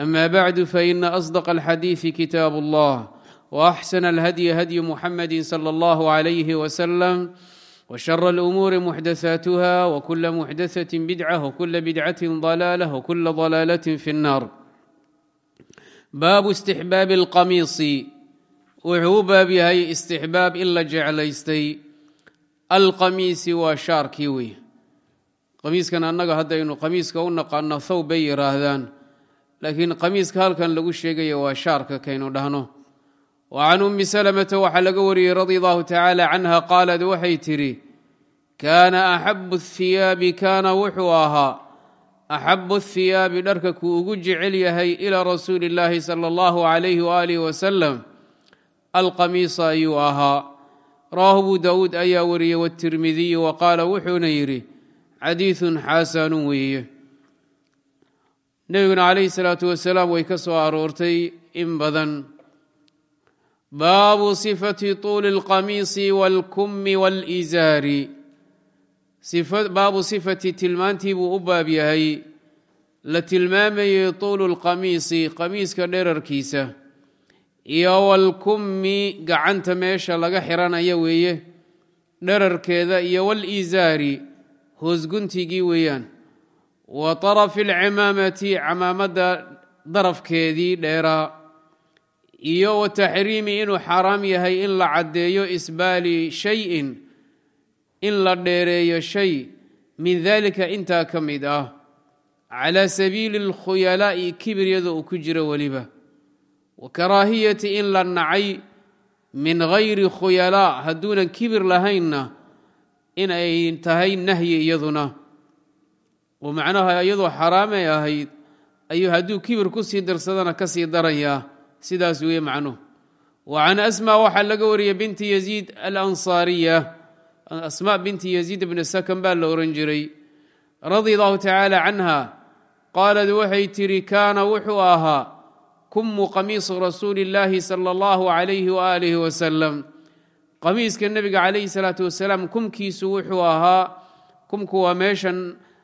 أما بعد فإن أصدق الحديث كتاب الله وأحسن الهدي هدي محمد صلى الله عليه وسلم وشر الأمور محدثاتها وكل محدثة بدعة وكل بدعة ضلالة وكل ضلالة في النار. baabu istixbaabi alqamiisi wuxuu u baab yahay istixbaab in la jeclaystay alqamiisi waa shaarkii wey qamiiskan annaga haddaynu qamiiska u naqaano thow bay yidhaahdaan laakiin qamiiska halkan lagu sheegaya waa shaarka kaynu dhahno. Wa can ummi salamata waxaa laga wariyey radia allahu tacaala canha qaalad waxay tidhi kaana axabu ahiyaabi kaana wuxuu ahaa axabu ahiyaabi dharka kuu ugu jecel yahay ilaa rasuuli illaahi sala allahu calayhi waaalih wasalam alqamiisa ayuu ahaa. Rawaahu abu daawuud ayaa wariyey watirmidiyu wa wuxuuna yidhi xadiidun xasanun weeye nebiguna calayhi salaatu wasalaam way ka soo aroortay in badan. Baabu sifati tuuli alqamiisi waalkummi waalizaari baabu sifati tilmaantii buu u baab yahay. La tilmaamayey tuulu lqamiisi qamiiska dherarkiisa. Iyo walkummi gacanta meesha laga xiranaya weeye. Dherarkeeda iyo walizaari hoosguntigii weeyaan wa tarafi alcimaamati camaamadda darafkeedii dheeraa iyo wa taxriimi inuu xaaraam yahay in la caddeeyo isbaali shayin in la dheereeyo shay min dalika intaa ka mid ah calaa sabiili alkhuyalaa'i kibiryada uu ku jiro weliba. Wa karaahiyati in la nacay min gayri khuyalaa hadduunan kibir lahaynna in ay tahay nahyi iyaduna oo macnaha iyadoo xaraamay ahayd ayuu hadduu kibir ku sii darsadana ka sii darayaa sidaas weeye macnuhu. Wa can asma waxaa laga wariyey binti yaziid alansaariya. Asma binti yaziid bni sakan baa la ohan jiray radia allahu tacaala canha qaalad waxay tidhi kaana wuxuu ahaa kummu qamiisu rasuuli illaahi sala allahu calayhi waaalih wasalam qamiiska nebiga calayhi salaatu wasalaam kumkiisu wuxuu ahaa kumku waa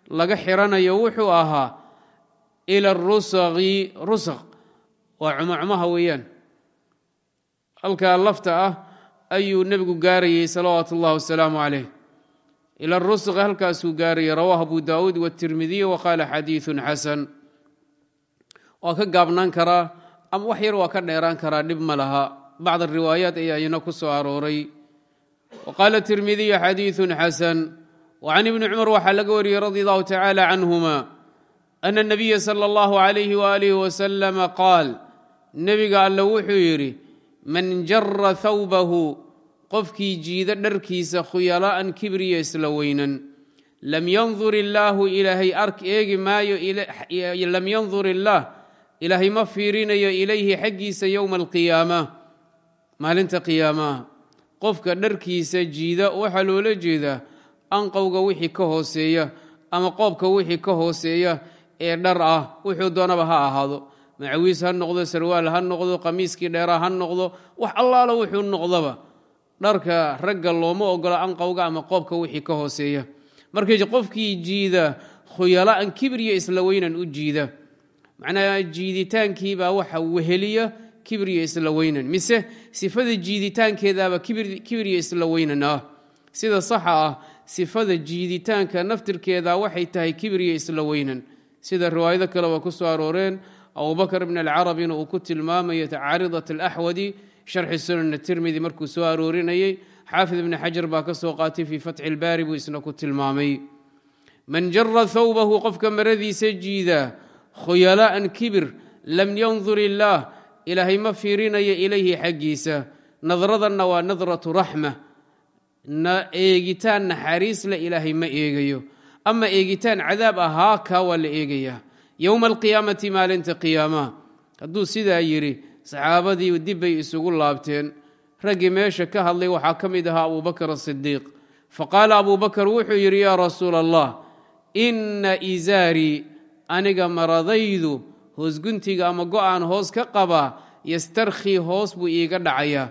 laga xiranayo wuxuu ahaa ila rusaqi rusaq waa cumacmaha weeyaan halkaa lafta ah ayuu nebigu gaarayey salawaatu اllah wasalaamu calayh ila rusqi halkaasuu gaarayay rawahu abu daawuud watirmidiy wa qaala xadiiثun xasan waa ka gaabnaan karaa ama wax yar waa ka dheeraan karaa dhib ma laha bacd riwaayaat ayaa ina ku soo arooray wa qaala tirmidiyu xadiiثun xasan wa can ibni cumar waxaa laga wariyey radi allahu tacaala canhuma ana اnabiya salى اllahu عalayh walih wasalama qaal nebiga alle wuxuu yidhi man jara thawbahu qofkii jiida dharkiisa khuyalaa'an kibriya isla weynan lam yandur illaahu ilaahay ark eegi maayo lam yandur illaah ilaahay ma fiirinayo ilayhi xaggiisa yowma alqiyaama maalinta qiyaamaha qofka dharkiisa jiida waxaa loola jeedaa anqowga wixii ka hooseeya ama qoobka wixii ka hooseeya ee dhar ah wuxuu doonaba ha ahaado. Macawiis ha noqdo sarwaal ha noqdo qamiiskii dheeraa ha noqdo wax allaala wuxuu noqdaba. Dharka ragga looma ogola anqowga ama qoobka wixii ka hooseeya. Markii qofkii jiida khuyala'an kibriya isla weynan u jiida. Macnaha jiiditaankiibaa waxa weheliya kibriya isla weynan. Mise sifada jiiditaankeedaaba kibriya isla weynan ah. Sida saxa ah sifada jiiditaanka naftirkeeda waxay tahay kibriya isla weynan. Sida riwaayado kale waa ku soo arooreen abubakr bn alcarabina uu ku tilmaamayo caaridat alaxwadi sharxi sunan tirmidi markuu soo aroorinayey xaafid ibni xajar baa ka soo qaatay fii fatxi ilbaari buu isna ku tilmaamay. Man jara thawbahu qofka maradiisa jiida khuyalaa'an kibir lam yandur illaah ilaahay ma fiirinayo ilayhi xaggiisa. Nadradanna waa nadratu raxma eegitaan naxariis le ilaahay ma eegayo ama eegitaan cadaab ahaa kaa waa la eegayaa yowma alqiyaamati maalinta qiyaamaha hadduu sidaa yidhi saxaabadii dib bay isugu laabteen. Raggii meesha ka hadlay waxaa ka mid ahaa abubakr asidiiq faqaala abubakar wuxuu yidhi yaa rasuula allah inna izaarii aniga maradaydu hoosguntiga ama go'aan hoos ka qabaa yastarkhii hoos buu iiga dhacayaa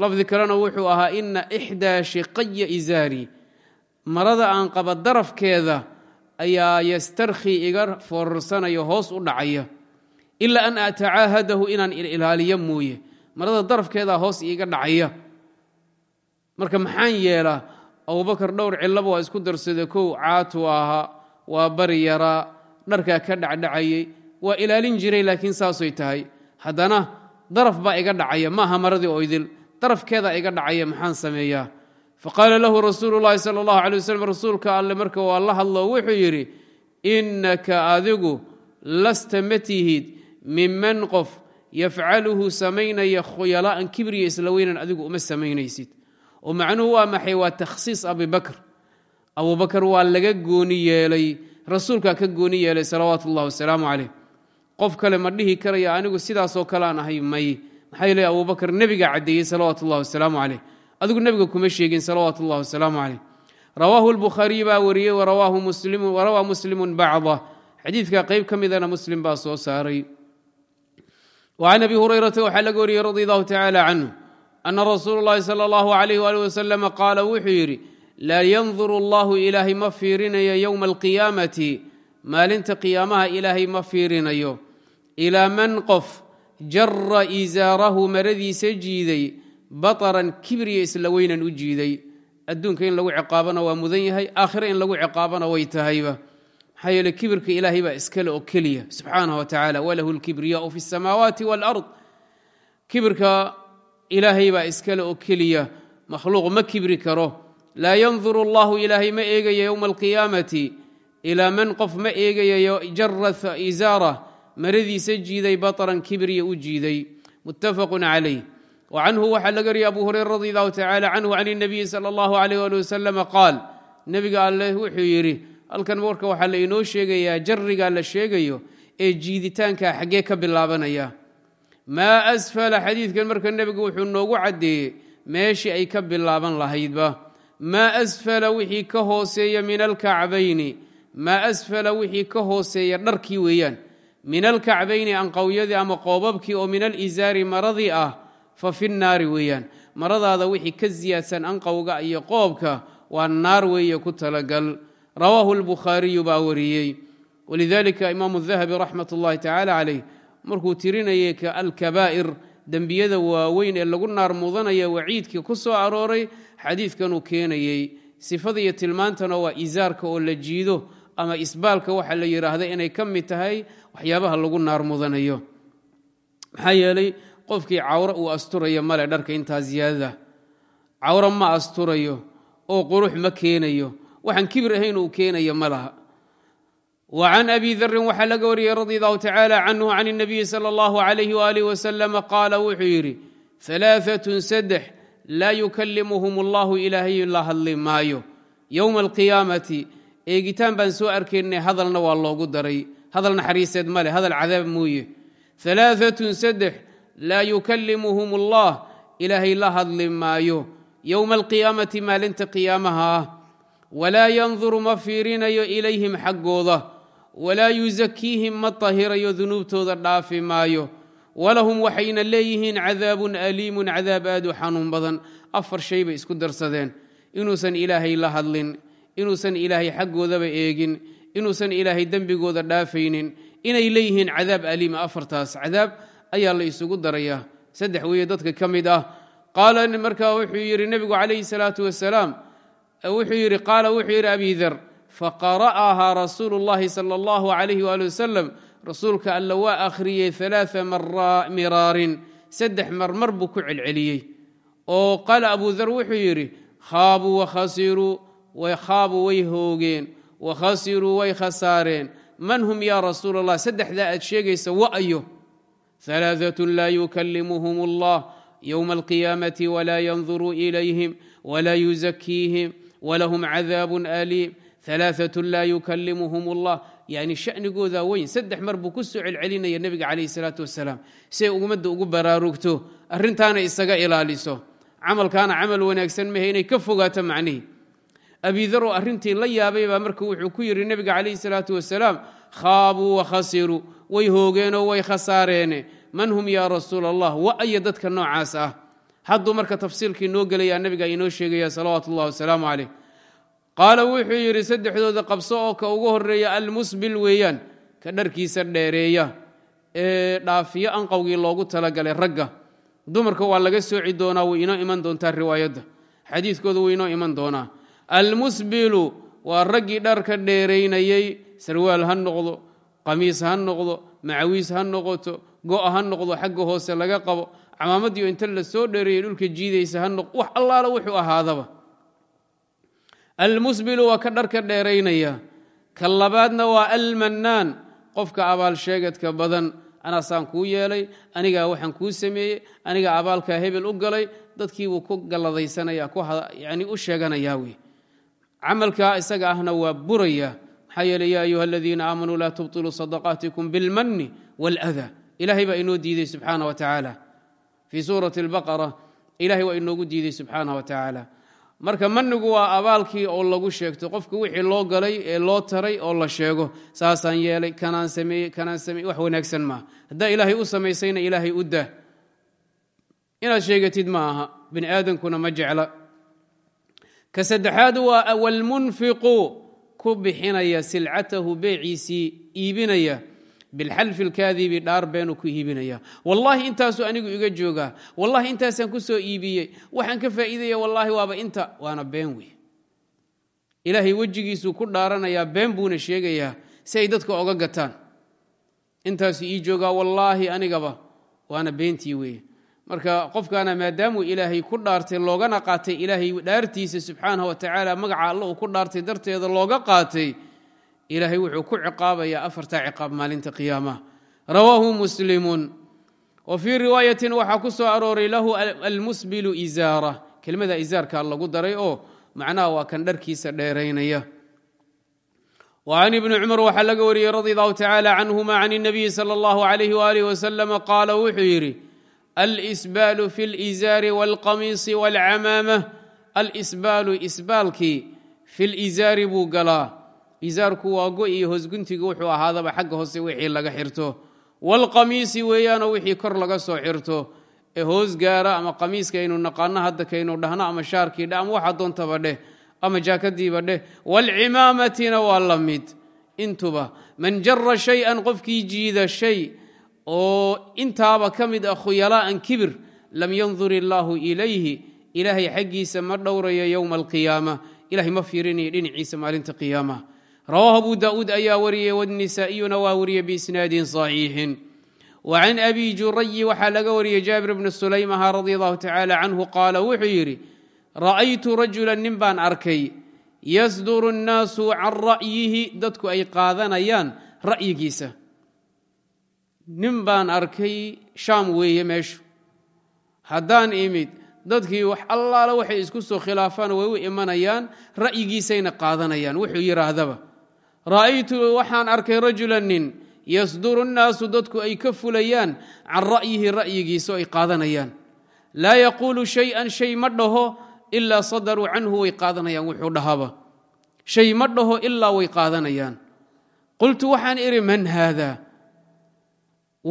lafdi kalena wuxuu ahaa ina ixdaa shiqaya izaarii marada aan qaba darafkeeda ayaa yastarkhii iga foorarsanayo hoos u dhacaya. Ilaa an atacaahadahu inaan ilaaliyo mooye. Marada darafkeedaa hoos iiga dhacaya. Marka maxaan yeelaa abubakar dhowr cillaba waa isku darsada kow caatu ahaa waa bari yaraa dharkaa ka dhacdhacayey waa ilaalin jiray laakiin saasay tahay. Haddana daraf baa iga dhacaya maaha maradii oo idil darafkeeda iga dhacaya maxaan sameeyaa? Faqaala lahu rasuulu llaahi sala allahu alay waslm rasuulka alle marka waa la hadlo wuxuu yidhi innaka adigu lasta ma tihid miman qof yafcaluhu samaynaya khuyalaa'an kibriya isla weynan adigu uma samaynaysid oo macnuhu waa maxay? Waa takhsiis abibakr abubakar waa laga gooni yeelay rasuulkaa ka gooni yeelay salawaatu ullahi wasalaamu caleyh qof kale ma dhihi karaya anigu sidaasoo kale ahay may maxaa yeele abubakar nebigaa caddeeyey salawaatu ullahi wasalaamu caleyh adigu nebiga kuma sheegin salawaatu ullahi wasalaamu caleyh rawaahu lbukhaariy baa wariyey warawaa muslimun bacda xadiidka qayb ka midana muslim baa soo saaray وعn abi hurayrata waxaa laga wariyey radi allahu tacala canhu ana rasuulu اllahi salى اllahu alayh ali wasalam qaala wuxuu yidhi laa yandur allahu ilaahay ma fiirinayo yowma alqiyaamati maalinta qiyaamaha ilaahay ma fiirinayo ilaa man qof jara iisaarahu maradiisa jiiday bataran kibriya isla weynan u jiiday. Adduunka in lagu ciqaabana waa mudan yahay aakhira in lagu ciqaabana way tahayba. Maxaa yeele kibirka ilaahay baa iskale oo keliya subxaanah wa walahu lkibriyaau fi samaawaati walard. Kibirka ilaahay baa iskale oo keliya makhluuq ma kibri karo. Laa yanduru allahu ilaahay ma eegayo yowma alqiyaamati ilaa man qof ma eegayayo jara izaarah maradiisa jiiday baطran kibriya u jiiday muttafaqu calayh wa canhu waxaa laga wariyay abu hurayra radi allahu tacala canhu can اnabiyi salى اllahu alayh ali wasalama qaal nebiga alleh wuxuu yidhi halkan warka waxaa la inoo sheegayaa jarrigaa la sheegayo ee jiiditaanka xaggee ka bilaabanaya maa asfala xadiidkan marka nebigu wuxuu noogu caddeeyey meeshii ay ka bilaaban lahaydba maa asfala wixii ka hooseeya min alkacbayni maa asfala wixii ka hooseeya dharkii weeyaan min alkacbayni anqowyadii ama qoobabkii oo min alizaari maradii ah fa fi nnaari weeyaan. Maradaada wixii ka siyaadsan anqowga iyo qoobka waa naar weeye ku talagal. Rawaahu lbukhaariyu baa wariyey. Walidalika imaamu dahabi raxmat ullahi tacaala calayh markuu tirinayay alkabaa'ir dembiyada waaweyn ee lagu naar mudanaya waciidkii ku soo arooray xadiidkanuu keenayey sifada iyo tilmaantana waa isaarka oo la jiido ama isbaalka waxa la yidhaahda inay ka mid tahay waxyaabaha lagu naar mudanayo. Maxaa yeelay qofkii cawro uu asturaya male dharka intaa ziyaadada. Cawro ma asturayo oo qurux ma keenayo. Waxaan kibir ahayn uu keenayo ma laha. Wa can abi darin waxaa laga wariyey radi allahu tacaala canhu can اnabiyi sala allahu alayh walih wasalam qaala wuxuu yidhi alaaatun saddex laa yukallimuhum allahu ilaahay la hadli maayo. Yowma alqiyaamati eegitaan baan soo arkaynay hadalna daray hadal naxariiseed ma leh hadal cadaab mooye. Alaaatun saddex laa yukallimuhum allah ilaahay la hadli maayo. Yowma alqiyaamati maalinta qiyaamaha. Ah walaa yanduru ma fiirinayo ilayhim xaggooda. Walaa yusakiihim ma tahirayo dunuubtooda dhaafi maayo. Walahum waxayna leeyihiin cadaabun aliimun cadaab aad u xanuun badan. Afar shay bay isku darsadeen. Inuusan ilaahay la hadlin inuusan ilaahay xaggoodaba eegin inuusan ilaahay dembigooda dhaafaynin inay leeyihiin cadaab aliima afartaas cadaab ayaa la isugu darayaa saddex weeye dadka ka mid ah. Qaala markaa wuxuu yidhi nebigu calayhi salaatu wasalaam wuxuu yidhi qaala wuxuu yidhi abi der faqara'ahaa rasuulu llahi sala allahu calayh waali wasalam rasuulka alla waa akhriyey alaaa miraarin saddex marmar buu ku celceliyey. Oo qaala abu dar wuxuu yidhi khaabuu wakhasiruu khaabuu way hoogeen wakhasiruu way khasaareen man hum yaa rasuul allah saddexdaa aad sheegaysa wa'yo alaaatun laa yukallimuhum allah yowma alqiyaamati walaa yanduruu ilayhim walaa yuzakiihim walahum cadaabun aliim alaaatun laa yukallimuhum allah yani shanigooda weyn saddex mar buu ku soo celcelinaya nebiga calayh salaatu wasalaam siay ummadda ugu baraarugto arrintaana isaga ilaaliso camalkaana camal wanaagsan mahe inay ka fogaato macnihii abidaroo arrintii la yaabay baa marka wuxuu ku yidhi nebiga calayhi salaatu wasalaam khaabuu wakhasiruu way hoogeenoo way khasaareene man hum yaa rasuul allah wa'aya dadka noocaas ah? Hadduu marka tafsiilkii noo gelayaa nebiga inoo sheegaya salawaatu ullahi wasalaamu caleyh qaala wuxuu yidhi saddexdooda qabso oo ka ugu horreeya almusbil weeyaan ka dharkiisa dheereeya ee dhaafiyo anqowgii loogu talagalay ragga. Dumarka waa laga sooci doonaa way inoo iman doontaa riwaayadda. Xadiidkooda way inoo iman doonaa almusbilu waa raggii dharka dheeraynayey sarwaal ha noqdo qamiis ha noqdo macawiis ha noqoto go'a ha noqdo xagga hoose laga qabo camaamadiio inta la soo dheereeyey dhulka jiidaysa ha noqdo wax allaala wuxuu ahaadaba. Almusbilu waa ka dharka dheeraynaya. Ka labaadna waa almannaan. Qofka abaal sheegadka badan anaasaan kuu yeelay anigaa waxaan kuu sameeyey anigaa abaalkaa hebel u galay dadkiibuu ku galladaysanaya yani u sheeganayaa wey camalkaa isaga ahna waa buraya maxaa yeele yaa ayuha aladiina aamanuu laa tubطiluu sadaqaatikum bilmanni wاlأda ilahay baa inoo diiday subxaana wa tacaala fii suurati اlbaqara ilahay waa inoogu diiday subxaana wa tacaala marka manigu waa abaalkii oo lagu sheegto qofka wixii loo galay ee loo taray oo la sheego saasaan yeelay kanaan sameeyey kanaan sameeyey wax wanaagsan maaha haddaa ilaahay u samaysayna ilaahay u dah inaad sheegatid ma aha bini aadamkuna ma jecla ka saddexaad waa walmunfiqu ku bixinaya silcatahu beeciisii iibinaya. Bilxalfi lkaadibi dhaar beenuu ku iibinaya. Wallahi intaasuu anigu iga joogaa wallahi intaasaan ku soo iibiyey. Waxaan ka faa'iidaya wallaahi waaba inta waana been wey ilaahay wejigiisuu ku dhaaranayaa been buuna sheegayaa si ay dadka oga gataan. Intaasu ii joogaa wallaahi anigaba waana beentii weeye marka qofkaana maadaamuu ilaahay ku dhaartay loogana qaatay ilaahay dhaartiisa subxaanah wa tacaala magaca alla uu ku dhaartay darteeda looga qaatay ilaahay wuxuu ku ciqaabayaa afartaa ciqaab maalinta qiyaamaha rawaahu muslimun wa fii riwaayatin waxaa ku soo arooray lahu almusbilu izaara kelmada izaarka lagu daray oo macnaha waa kan dharkiisa dheeraynaya وعن بن cmر waxaa laga wariyey radي الlه tacالى canهma can النabiyi slى الlه عlيه وآlه وsلم qaala wuxuu yidhi alsbaalu fi اlإizaari wاlqamiisi wاlcamaamة alsbaalu isbaalkii fi lizaari buu galaa izaarku waa go iyo hoosguntiga wuxuu ahaadaba xagga hoose wixii laga xirto wاlqamiisi weeyaanoo wixii kor laga soo xirto ee hoos gaara ama qamiiskaynu naqaano hadda kaynu dhahno ama shaarkii dheh ama waxa doontaba dheh ama jaakadiiba dheh wاlcimaamatina waa la mid intuba man jara shay-an qofkii jiida shay oo intaaba ka mid ah khuyalaaan kibir lam yandur illaahu ilayhi ilaahay xaggiisa ma dhowrayo yowma alqiyaama ilahay ma fiirinayo dhinaciisa maalinta qiyaamaha. Rawaahu abu daa'uud ayaa wariyey wnisaa'iyuna waa wariyey biisnaadin saxiixin. Wa abi jurayi waxaa laga wariyey jaabir bni sulaymaha radi allahu tacaala canhu qaala wuxuu yidhi ra'aytu rajulan nin baan arkay yasduru nnaasu can ra'yihi dadku ay qaadanayaan ra'yigiisa nin baan arkay shaam weeye meeshu. Haddaan imid dadkii wax allaala waxay isku soo khilaafaan way u imanayaan ra'yigiisayna qaadanayaan. Wuxuu yidhaahdaba ra'aytu waxaan arkay rajula nin yasduru الnaasu dadku ay ka fulayaan can ra'yihi ra'yigiisa ay qaadanayaan. Laa yaquulu shay-an shay ma dhaho ilaa sadaruu canhu way qaadanayaan. Wuxuu dhahaba shay ma dhaho ilaa way qaadanayaan. Qultu waxaan idhi man haada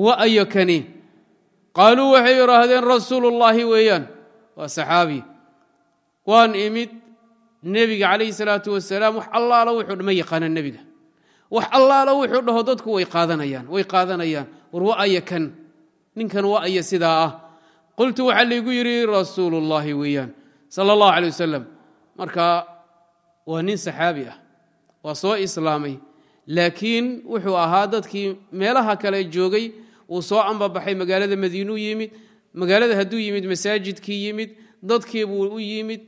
wa ayo kani qaaluu waxay idhaahdeen rasuulu ullaahi weeyaan. Waa saxaabi. Waan imid nebiga calayhi salaatu wasalaam wax allaala wuxuu ma yaqaana nebiga. Wax allaala wuxuu dhaho dadku way qaadanayaan way qaadanayaan. War wa aya kan ninkan wa aya sidaa ah. Qultu waxaa laygu yidhi rasuulu ullaahi weeyaan. Sala allahu calay wasalam marka waa nin saxaabi ah. Waa soo islaamay. Laakiin wuxuu ahaa dadkii meelaha kale joogay uu soo ambabaxay magaalada madiinuu yimid magaalada hadduu yimid masaajidkii yimid dadkiibuu u yimid.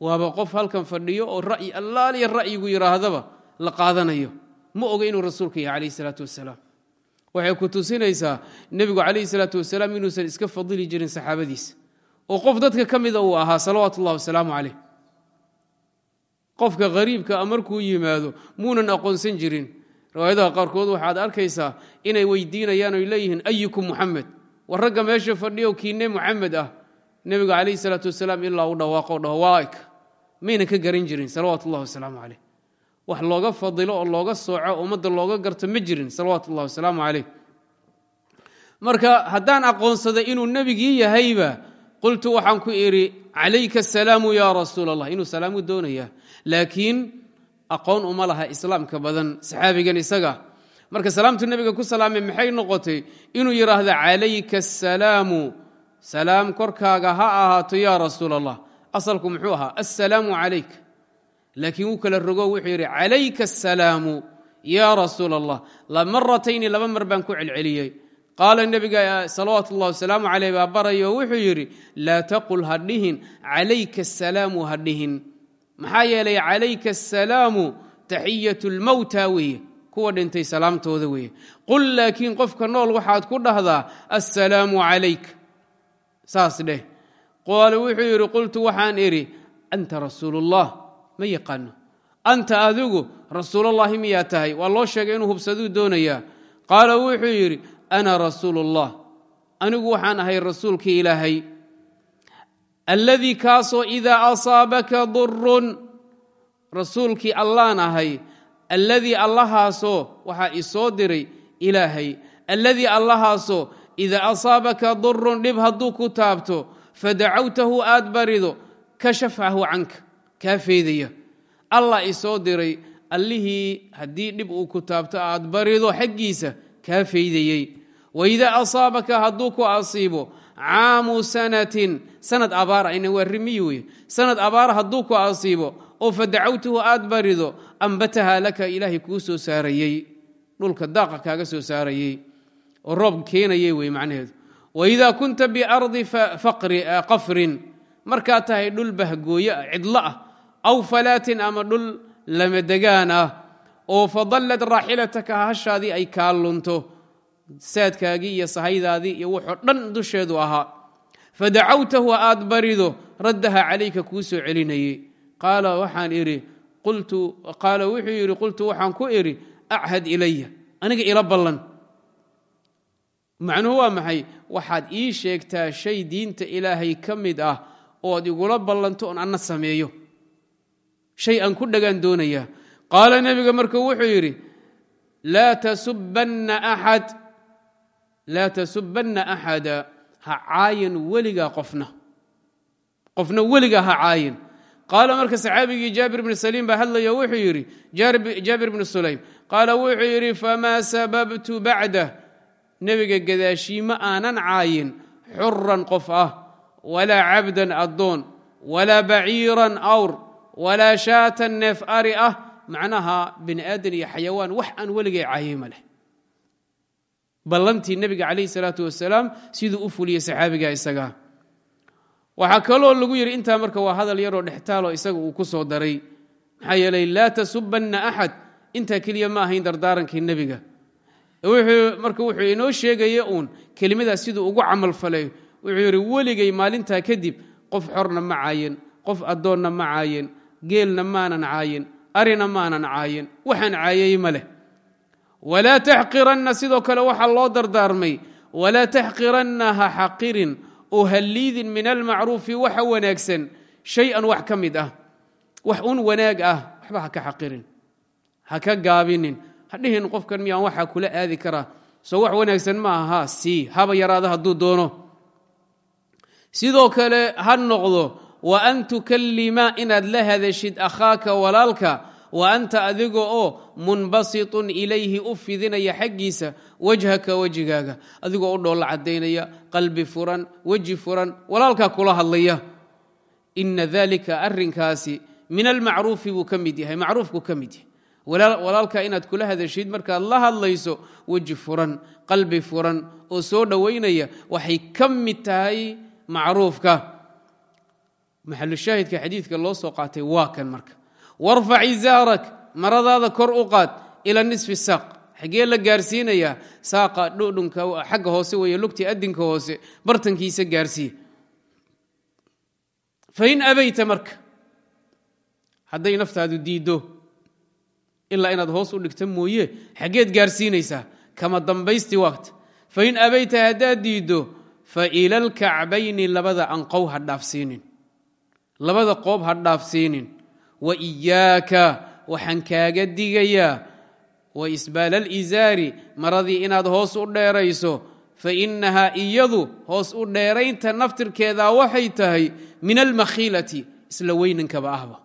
Waaba qof halkan fadhiyo oo ra'yi allaaliya ra'yigu yidhaahdaba la qaadanayo. Ma oga inuu rasuulka yahay calayhi salaatu wasalaam waxay ku tusinaysaa nebigu calayhi salaatu wasalaam inuusan iska fadili jirin saxaabadiisa oo qof dadka ka mida uu ahaa salawaatu wasalaamu caleyh qofka hariibka a markuu yimaado muunan aqoonsan jirin riwaayadaha qaarkood waxaad arkaysaa inay weydiinayaan oy leeyihiin ayukum muxamed war ragga meesha fadhiyo kiine muxamed ah nebiga calayhi salaatu wasalaam ilaa u dhawaaqo dhaho waaik maynan ka garan jirin salawaatu ullahi wasalaamu wax looga fadilo oo looga sooco ummadda looga garto ma jirin salawaatu ullahi wasalaamu marka haddaan aqoonsaday inuu nebigii yahayba qultu waxaan ku idhi calayka asalaamu yaa rasuul inuu salaamu doonayaa. Laakiin aqoon uma laha islaamka badan saxaabigan isaga. Marka salaamtu nebiga ku salaamay maxay noqotay? Inuu yidhaahdo calayka asalaamu salaam korkaaga ha ahaato yaa rasuul allah asalku muxuu ahaa assalaamu calayk laakiin wuu kala rogo wuxuu yidhi calayka asalaamu yaa rasuul allah maratayni laba mar baan ku celceliyey. Qaala nebiga salawaatu ullahi wasalaamu caleyh baa baraya wuxuu yidhi laa taqul ha dhihin calayka asalaamu ha dhihin maxaa yeelay calayka asalaamu taxiyat lmowta weeye kuwa dhintay salaamtooda weeye. Qul laakiin qofka nool waxaad ku dhahdaa assalaamu calayk. Saas dheh. Qaala wuxuu yidhi qultu waxaan idhi anta rasuulullah. Ma yaqaano. Anta adigu rasuulullahi miyaa tahay? Waa loo sheegay inuu hubsaduu doonayaa. Qaala wuxuu yidhi ana rasuulullah. Anigu waxaan ahay rasuulkii ilaahay alladii kaasoo idaa asaabaka durun rasuulkii allaan ahay alladii allahaasoo waxaa isoo diray ilaahay alladii allahaasoo idaa asaabaka durun dhib hadduu ku taabto fadacawtahu aad barido kashafahu canka kaa feydaya allah isoo diray allihii haddii dhib uu ku taabto aad barido xaggiisa kaa feydayey waidaa asaabaka hadduu ku asiibo caamu sanatin. Sanad abaar ayna waa rimiyi wey sanad abaar hadduu ku asiibo oo fadacawtuhu aad barido ambataha laka ilaahay kuu soo saarayey. Dhulka daaqa kaaga soo saarayey. Oo roob keenayey wey macnaheedu. Waidaa kunta biardi qafrin. Markaad tahay dhul bahgooye ah cidlo ah aw falaatin ama dhul lamadegaan ah oo fadallad raaxilataka hashaadii ay kaa lunto saadkaagii iyo sahaydaadii iyo wuxuu dhan dusheedu ahaa. Fadacawtahu aad barido raddaha calayka kuu soo celinayey qaala waxaan idhi qaala wuxuu yidhi qultu waxaan ku idhi achad ilaya aniga ila ballan. Macnuhu waa maxay? Waxaad ii sheegtaa shay diinta ilaahay ka mid ah ood igula ballanto oon anna sameeyo. Shay aan ku dhagaan doonayaa. Qaala nebiga markuu wuxuu yidhi laa tasubanna axad laa tasubanna axada ha caayan weligaa qofna. Qofna weligaa ha caayan qaala marka saxaabigii jaabir bnu saliim baa hadlayo wuxuu yidhi jaabir bnu sulaym qaala wuxuu yidhi famaa sababtu bacdah nebiga gadaashii ma aanan caayin. Xuran qof ah walaa cabdan addoon walaa baciiran awr walaa shaatan neef ari ah. Macnaha bini aadan iyo xayawaan wax aan weligay caayay ma leh ballantii nebiga calayhi salaatu wasalaam siduu u fuliyey saxaabiga isagaa waxaa kaloo lagu yidhi intaa marka waa hadal yaroo dhextaaloo isaga uu ku soo daray. Maxaa yeelay laa tasubanna axad intaa keliya ma ahayn dardaarankii nebiga. Marka wuxuu inoo sheegaya uun kelimadaas siduu ugu camal falay. Wuxuu yidhi weligay maalintaa kadib qof xorna ma caayen qof addoonna ma caayen geelna maanan caayen arina maanan caayen waxaan caayay ma leh walaa taxqiranna sidoo kale waxaa loo dardaarmay walaa taxqiranna ha xaqirin oo ha min almacruufi waxa wanaagsan shay-an wax ka mid ah wax un wanaag ah waxba ha ka xaqirin ha ka gaabinin. Hadhihin qofkan miyaan waxaa kula aadi karaa soo wax wanaagsan ma aha sii haba yaraada hadduu doono. Sidoo kale ha noqdo wa an tukallima inaad la hadashid akhaaka walaalka wa anta adiga oo munbasitun ilayhi u fidinaya xaggiisa wajhaka wejigaaga adigoo u dhoolla caddaynaya qalbi furan weji furan walaalkaa kula hadlaya. Ina dalika arrinkaasi min almacruufi buu ka mid yahay macruufku ka mid yahay. Walaalka inaad kula hadashid markaad la hadlayso weji furan qalbi furan oo soo dhowaynaya waxay ka mid tahay macruufka. Maxalushaahidka xadiidka loo soo qaatay waa kan marka warfac izaarak maradaada kor u qaad ila nisfi saaq xagee la gaarsiinayaa saaqa dhudhunka xagga hoose weeye lugti adinka hoose bartankiisa gaarsiiya fain abayta marka hadday naftaadu diiddo ilaa inaad hoos u dhigta mooye xaggeed gaarsiinaysaa kama dambaysti waagta fain abayta haddaad diiddo fa ila alkacbayni labada anqow ha dhaafsiinin. Labada qoob ha dhaafsiinin wa iyaaka waxaan kaaga digayaa. Isbaal alizaari maradii inaad hoos u dheerayso. Fa innahaa iyadu hoos u dheeraynta naftirkeedaa waxay tahay min almakhiilati isla weynankaba ahba.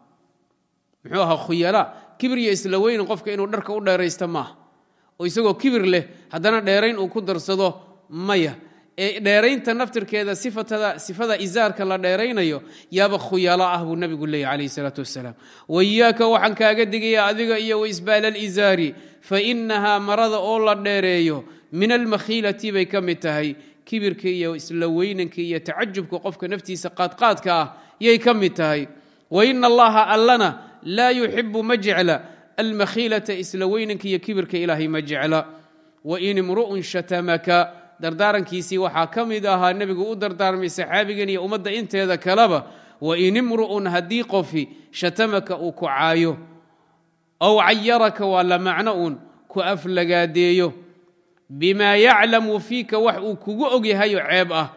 Muxuu ahaa khuyala kibir iyo isla weynan qofka inuu dharka u dheeraysta maaha. Oo isagoo kibir leh haddana dheerayn uu ku darsado maya ee dheeraynta naftirkeeda sifada izaarka la dheeraynayo yaaba khuyalo ah buu nabigu leeyay calayh salaatu wasalaam waiyaaka waxaan kaaga digayaa adiga iyo waisbaal alizaari fa inahaa marada oo la dheereeyo min almakhiilati bay ka mid tahay kibirka iyo isla weynanka iyo tacajubka qofka naftiisa qaadqaadka ah yay ka mid tahay. Waina allaha allana laa yuxibu ma jecla almakhiilata isla weynanka iyo kibirka ilaahay ma jecla. Wain imru'un shatamaka dardaarankiisii waxaa ka mid ahaa nebigu u dardaarmay saxaabigan iyo ummadda inteeda kaleba wain imru'un haddii qofi shatamaka uu ku caayo aw cayaraka waa la macno uun ku aflagaadeeyo bimaa yaclamu fiika wax uu kugu ogyahayo ceeb ah.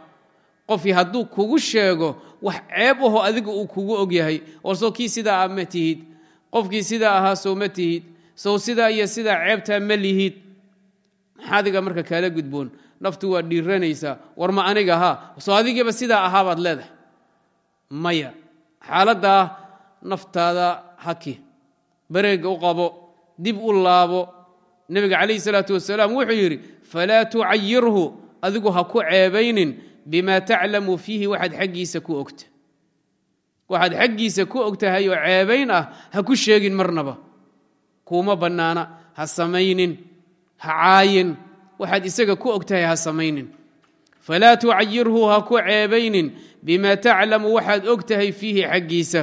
Qofkii hadduu kugu sheego wax ceeb aho adiga uu kugu ogyahay warsoo kii sidaa ah ma tihid qofkii sidaa ahaa soo ma tihid sow sidaa iyo sidaa ceebtaa ma lihid. Maxaadiga marka kaala gudboon naftu waa dhiiranaysaa. War ma aniga ahaa? Soo adigiiba sidaa ahaabaad leedahay. Maya xaaladdaa naftaada haki. Bareega u qabo dib u laabo. Nebiga calayhi salaatu wasalaam wuxuu yidhi falaa tucayirhu adigu ha ku ceebaynin bima taclamu fiihi. Waxaad xaggiisa ku ogta. Waxaad xaggiisa ku ogtahay oo ceebayn ah ha ku sheegin marnaba. Kuuma bannaana ha samaynin ha caayin waxaad isaga ku ogtahay ha samaynin. Falaa tucayirhu ha ku ceebaynin bima taclamu waxaad og tahay fiihi xaggiisa.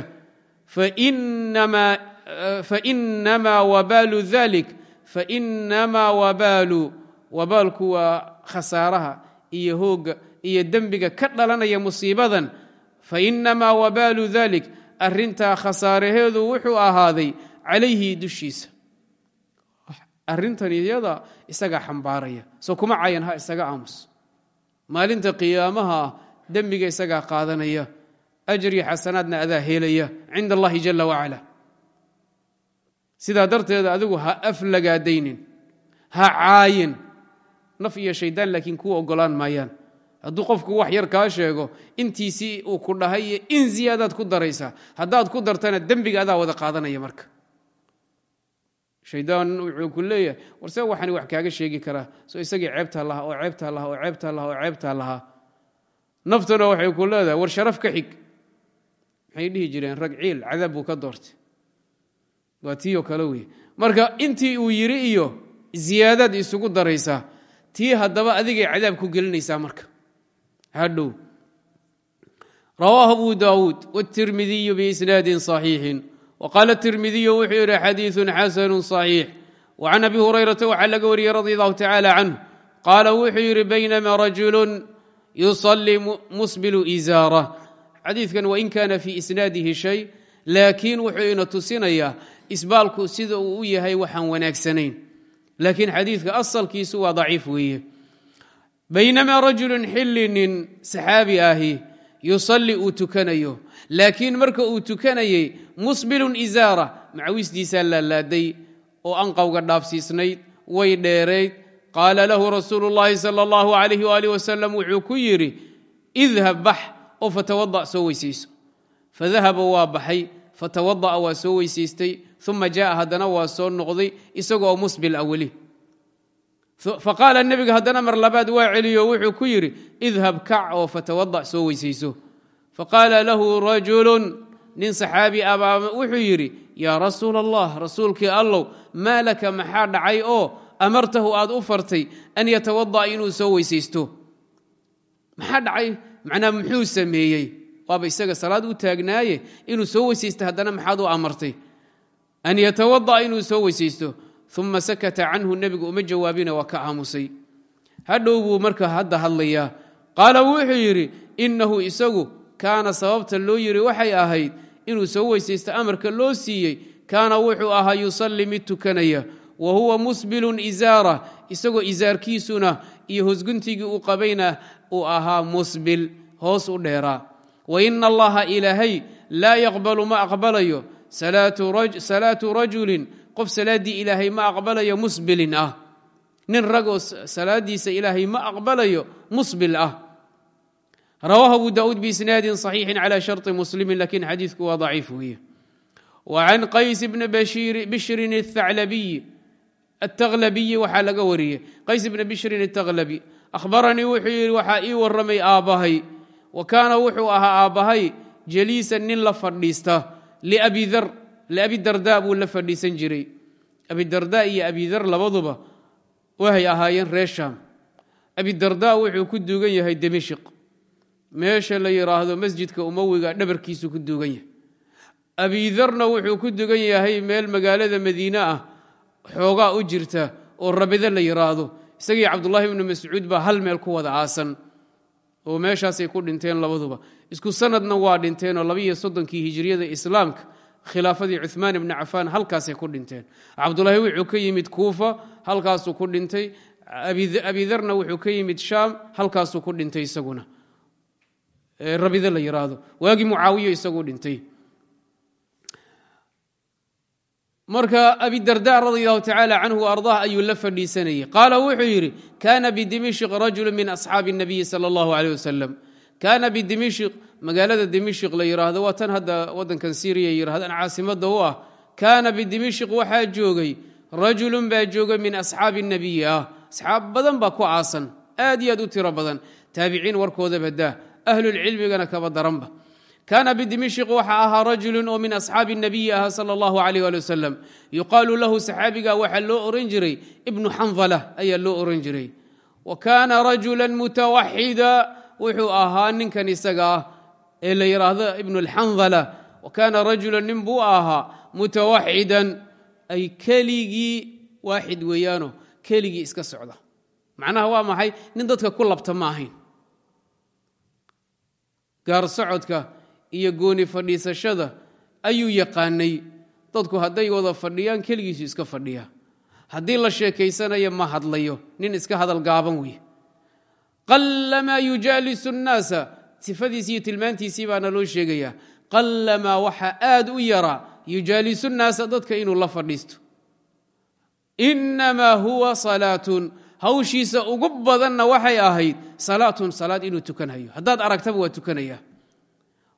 Fainamaa wabaalu dalik fainamaa wabaalu wabaalku waa khasaaraha iyo hoogga iyo dembiga ka dhalanaya musiibadan. Fainamaa wabaalu dalik arintaa khasaaraheedu wuxuu ahaaday calayhi dushiisa arrintan iyada isagaa xambaaraya. Soo kuma cayan ha isaga aamus. Maalinta qiyaamaha ah dembiga isagaa qaadanaya. Ajri xasanaadna adaa helaya cinda allahi jala wacala. Sidaa darteeda adigu ha aflagaadaynin ha caayin. Naf iyo shaydaan laakiin kuu ogolaan maayaan. Hadduu qofku wax yar kaa sheego intiisii uu ku dhahay in ziyaadaad ku daraysaa. Haddaad ku dartana dembiga adaa wada qaadanaya marka shaydaan wuxuu ku leeyahay warse waxani wax kaaga sheegi karaa? Soo isagii ceebtaa lahaa oo ceebtaa lahaa oo ceebtaa lahaa oo ceebtaa lahaa. Naftuna waxay ku leedahay war sharaf ka xig. Maxay dhihi jireen rag ciil cadaab buu ka doortay. Waa tii oo kale wey marka intii uu yidhi iyo ziyaadaad isugu daraysaa tii haddaba adigay cadaab ku gelinaysaa marka. Hadhow rawaahu abu daawuud wاtirmidiyu biisnaadin صaxiixin wqaala tirmidiyu wuxuu yidhi xadiiثu xasanu صaxiix wcan abi hurayrata waxaa laga wariyey radi allahu tacaala canhu qaala wuxuu yidhi baynama rajulu yusalii musbilu izaarah xadiidkan wain kana fii isnaadihi shay laakiin wuxuu ina tusinayaa isbaalku sida uu u yahay waxaan wanaagsanayn laakiin xadiidka asalkiisu waa daciif weeye baynamaa rajulu xilli nin saxaabi ahi yusalii uu tukanayo laakiin marka uu tukanayey musbilun izaara. Macawisdiisaa laalaaday oo anqawga dhaafsiisnayd way dheerayd. Qaala lahu rasuulu llaahi sala allahu alayh waalih wasalam wuxuu ku yidhi idhab bax oo fatawada soo weysayso. Fadahaba waa baxay fatawada'a waa soo weysaystay uma jaaa haddana waa soo noqday isagoo musbil a weli. Faqaala nebiga haddana mar labaad waa celiyo wuxuu ku yidhi idhab kac oo fatawada soo weysayso faqaala lahu rajulun nin saxaabi abaa wuxuu yidhi yaa rasuul allah rasuulkii allow maa laka maxaa dhacay oo amartahu aad u fartay an yatawada'a inuu soo weysaysto? Maxaa dhacay? Macnaa muxuu sameeyey? Waaba isaga salaad u taagnaaye inuu soo weysaysto haddana maxaad u amartay? An yatawada'a inuu soo weysaysto. Uma sakata canhu nebigu uma jawaabina waa ka aamusay. Hadhow buu marka hadda hadlayaa. Qaala wuxuu yidhi kaana sababta loo yiri waxay ahayd inuu soo weysaysto amarka loo siiyey kaana wuxuu ahaa yusalli mid tukanaya. Wa huwa musbilun isaara isagoo isaarkiisuna iyo hosguntigii u qabayna uu ahaa musbil hoos u dheeraa. Wa ina allaha ilaahay laa yaqbalu ma aqbalayo salaatu rajulin qof salaaddii ilaahay ma aqbalayo musbilin ah. Nin ragoo salaadiisa ilaahay ma aqbalayo musbil ah rawaahu abu daud biisnaadin صaxiixin calى sharطi muslimi lakin xadiidku waa daciif weeye wa can qays bni bishrin الthaclabiyi ataglabiyi waxaa laga wariyey qays bni bishrin الtaglabi akhbaranii wuxuu yidhi waxaa ii waramay aabbahay wa kaana wuxuu ahaa aabbahay jaliisan nin la fadhiista liabidar liabidarda buu la fadhiisan jiray abidarda iyo abidar labaduba waxay ahaayeen reer sham abidarda wuxuu ku duugan yahay demishq meesha la yidhaahdo masjidka umowiga dhabarkiisu ku duugan yahay. Abidarna wuxuu ku dugan yahay meel magaalada madiine ah xoogaa u jirta oo rabido la yidhaahdo isagii cabdulahi ibnu mascuud baa hal meel ku wada aasan oo meeshaasay ku dhinteen labaduba. Isku sanadna waa dhinteenoo labiiyo soddonkii hijiriyada islaamka khilaafadii cumaan ibni cafaan halkaasay ku dhinteen. Cabdulaahi wuxuu ka yimid kuufa halkaasuu ku dhintay. Abidarna wuxuu ka yimid shaam halkaasuu ku dhintay isaguna rabide la yiraahdo waagii mucaawiyo isagu dhintay marka abidarda radi allahu tacaala canhu ardah ayuu la fadhiisanayey qaala wuxuu yidhi kana bidimishq rajulu min asxaabi الnabiyi salى اllahu alيh wasalam kana bidimishq magaalada dimishq la yiraahdo waa tan hadda wadankan syriya yirahdaan caasimada u ah kana bidimishq waxaa joogay rajulun baa jooga min asxaabi الnabiyi ah asxaab badan baa ku caasan aad iyo aad u tiro badan taabiciin warkooda badaa ahlulcilmigana kaba daranba. Kaana bidimishq waxaa ahaa rajulu oo min asxaabi nabiyi ahaa sal اllahu alayh ali wasalam yuqaalu lahu saxaabiga waxaa loo oran jiray ibnu xandala ayaa loo oran jiray. Wa kaana rajula mutawaxida wuxuu ahaa ninkan isaga ah ee la yidhaahdo ibnu اlxandala wa kaana rajula nin buu ahaa mutawaxidan gaar socodka iyo gooni fadhiisashada ayuu yaqaanay. Dadku hadday wada fadhiyaan keligiisu iska fadhiya. Haddii la sheekaysanayo ma hadlayo. Nin iska hadal gaaban wey qallamaa yujaalisu nnaasa. Sifadiisi iyo tilmaantiisii baana loo sheegayaa. Qallamaa waxaa aad u yaraa yujaalisu nnaasa dadka inuu la fadhiisto. Inamaa huwa salaatun hawshiisa ugu badanna waxay ahayd salaatun salaad inuu tukanhayo haddaad aragtaba waa tukanaya.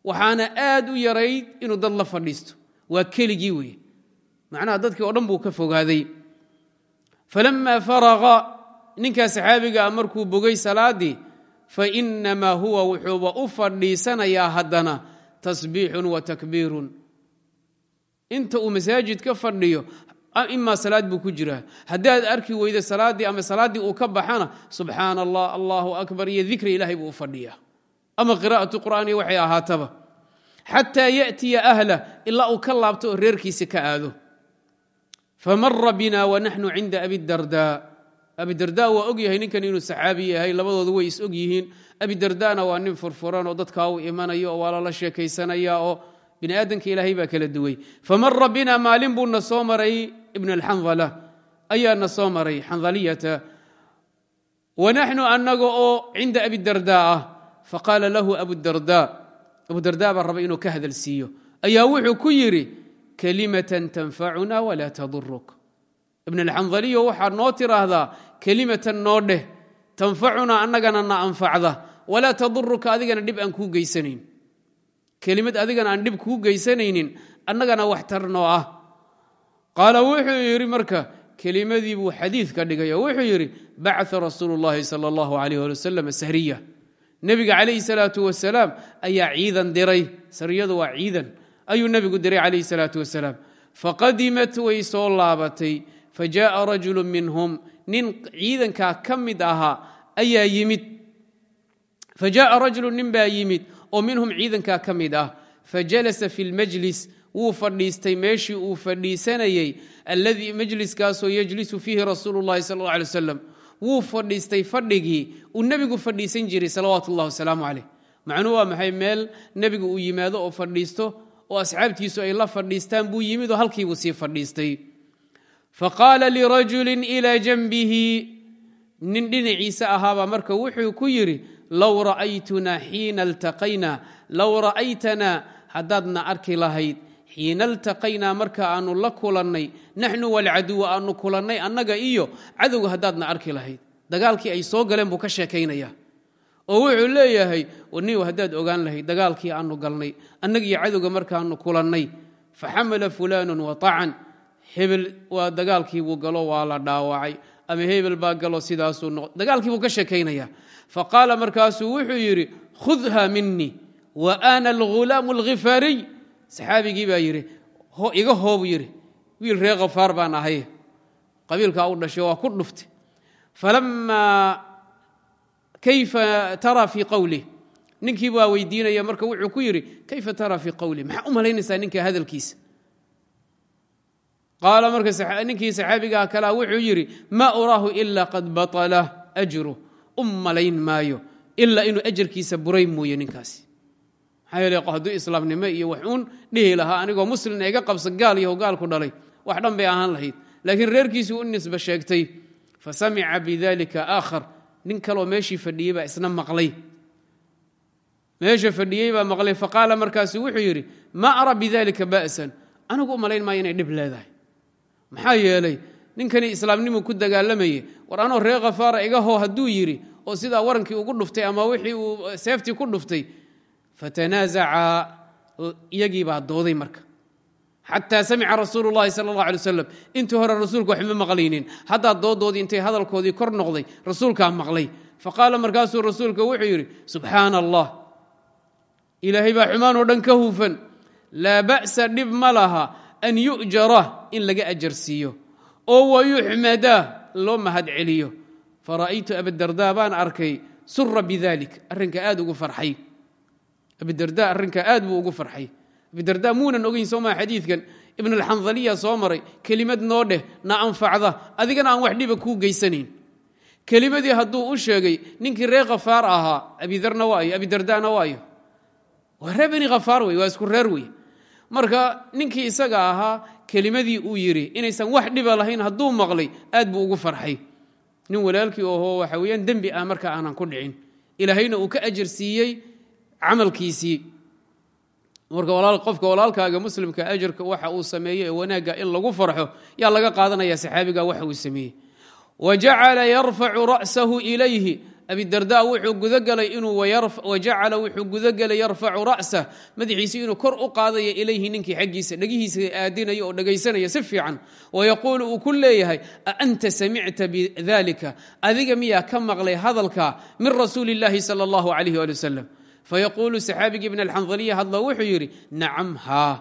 Waxaana aad u yarayd inuu dad la fadhiisto. Waa keligii wey macnaha dadkii o dhan buu ka fogaaday. Falamaa faraqa ninkaa saxaabiga a markuu bogay salaaddii fainamaa huwa wuxuuba u fadhiisanayaa haddana tasbiixun wa takbiirun. Inta uu masaajid ka fadhiyo imaa salaad buu ku jiraa. Haddaad arki weydo salaaddii ama salaaddii uu ka baxana subxaana allah allahu akbar iyo dikri ilahay buu u fadhiyaa. Ama qiraa'atu qur'aani waxay ahaataba. Xataa ya'tiya ahlah ilaa uu ka laabto oo reerkiisa ka aado. Famara bina wanaxnu cinda abidarda abidarda waa og yahay ninkan inuu saxaabi yahay labadoodu way is og yihiin. Abidardana waa nin furfuran oo dadkaa u imanayo oo waa lala sheekaysanaya oo bini aadamka ilaahay baa kala duway. Famara bina maalin buu na soo maray ibn alxandala ayaa na soo maray xandaliyata wanaxnu anaga oo cinda abidarda ah. Faqaala lahu abudarda abudarda baa raba inuu ka hadal siiyo ayaa wuxuu ku yidhi kalimatan tanfacuna walaa taduruk ibn alxandaliyo waxaad noo tiraahdaa kelimatan noo dheh tanfacunaa annagana na anfacda walaa taduruka adigana dhib aan kuu geysanayn. Kelimad adigana aan dhib kuu geysanaynin annagana wax tar noo ah qaala wuxuu yidhi marka kelimadii buu xadiid ka dhigay oo wuxuu yidhi bacaa rasuulu llahi sala allahu alayh ali wasalam sahriya. Nebiga calayhi salaatu wasalaam ayaa ciidan diray sariyadu waa ciidan ayuu nebigu diray calayhi salaatu wasalaam faqadimat way soo laabatay fajaءa rajulu minhum nin ciidankaa ka mid ahaa ayaa yimid. Fajaءa rajulu nin baa yimid oo minhum ciidankaa ka mid ah. Fajalasa fi lmajlis wuu fadhiistay meeshii uu fadhiisanayey alladii majliskaasoo yajlisu fiihi rasuulu llahi sal alla alay wasalam wuu fadhiistay fadhigii uu nebigu fadhiisan jiray salawaatu wasalaamu caleyh macnuu waa maxay? Meel nebigu uu yimaado oo fadhiisto oo asxaabtiisu ay la fadhiistaan buu yimid oo halkiibuu sii fadhiistay. Faqaala lirajulin ilaa janbihi nin dhinaciisa ahaabaa marka wuxuu ku yidhi low ra'aytunaa xiina altaqaynaa low ra'aytanaa haddaadna arki lahayd xiina altaqaynaa marka aanu la kulannay naxnu walcaduwa aanu kulannay annaga iyo cadowga haddaadna arki lahayd. Dagaalkii ay soo galeen buu ka sheekaynaya oo wuxuu leeyahay niw haddaad ogaan lahayd dagaalkii aanu galnay annaga iyo cadowga markaanu kulannay. Faxamala fulaanun watacan hebel waa dagaalkiibuu galo waa la dhaawacay. Ama hebel baa galo sidaasuu noq dagaalkiibuu ka sheekaynaya faqaala markaasuu wuxuu yidhi khudha minii wa ana algulaamu alkhifaariy saxaabigii baa yidhi iga hoobu yidhi wiil ree khafaar baan ahay qabiilkaa u dhashay waa ku dhuftay falamaa kayfa taraa fii qowlih ninkii baa weydiinaya marka wuxuu ku yidhi kayfa taraa fii qowlih maxaa u malaynaysaa ninka hadalkiisa? Qaala marka ninkii saxaabigaa kalea wuxuu yidhi maa uraahu ilaa qad baطala ajru u malayn maayo ilaa inuu ajarkiisa buray mooye ninkaasi maxaa yeele hadduu islaamnimo iyo wax dhihi lahaa anigoo muslin iga qabsa gaal yaho gaalku dhalay. Wax dhan bay ahaan lahayd. Laakiin reerkiisuu u nisba sheegtay fasamica bidalika aakhar. Nin kaloo meeshii fadhiyey baa isna maqlay. Meesha fadhiyey baa maqlay. Faqaala markaasu wuxuu yidhi maa ara bidalika ba'san? Anigu u malayn maayo inay dhib leedahay. Maxaa yeelay ninkani islaamnimu ku dagaalamayey war anoo reer khafaara iga hoo hadduu yidhi oo sidaa warankii ugu dhuftay ama wixii uu seeftii ku dhuftay fatanaasaca iyagii baa dooday marka xataa samica rasuulu allah alay wasalam intii hore rasuulka waxma maqlaynin haddaa doodoodii intay hadalkoodii kor noqday rasuulkaa maqlay faqaala markaasuu rasuulka wuxuu yidhi subxaana allah ilaahay baa xumaan oo dhan hufan laa ba'sa dhib ma laha an yu'jara in laga ajar siiyo oo wayuxmada loo mahad celiyo fara'aytu abadardaa baan arkay sura bidalik arrinka aad ugu farxay abidarda arrinka aad buu ugu farxay. Abidarda muunan ogeyn soo maa xadiidkan. Ibn alxandaliya soo maray kelimad noo dheh na anfacda adigana aan wax dhiba kuu geysanayn. Kelimadii hadduu u sheegay ninkii reer khafaar ahaa abidarna waayo abidardana waayo. Waa reer beni khafaar wey waa isku reer wey. Marka ninkii isaga ahaa kelimadii uu yidhi inaysan wax dhiba lahayn hadduu maqlay aad buu ugu farxay. Nin walaalkii oho waxa weyaan dembi ah marka aanan ku dhicin. Ilaahayna uu ka ajar siiyey camalkiisii. Marka qofka walaalkaaga muslimka ajarka waxa uu sameeye ee wanaagga in lagu farxo yaa laga qaadanaya saxaabiga waxa uu sameeyey. Wajacala yarfacu ra'sahu ilayhi. Abidarda wuxuu gudagelay wajacala wuxuu gudagelay yarfacu ra'sah madaxiisii inuu kor u qaadaya ilayhi ninkii xaggiisa dhagihiisa aadinaya oo dhegaysanaya si fiican. Wayaquulu uu ku leeyahay aanta samicta bidalika adiga miyaa ka maqlay hadalkaa min rasuuli illaahi sala allahu calayh fayaquulu saxaabigii ibn alxandaliya hadlo wuxuu yidhi nacam haa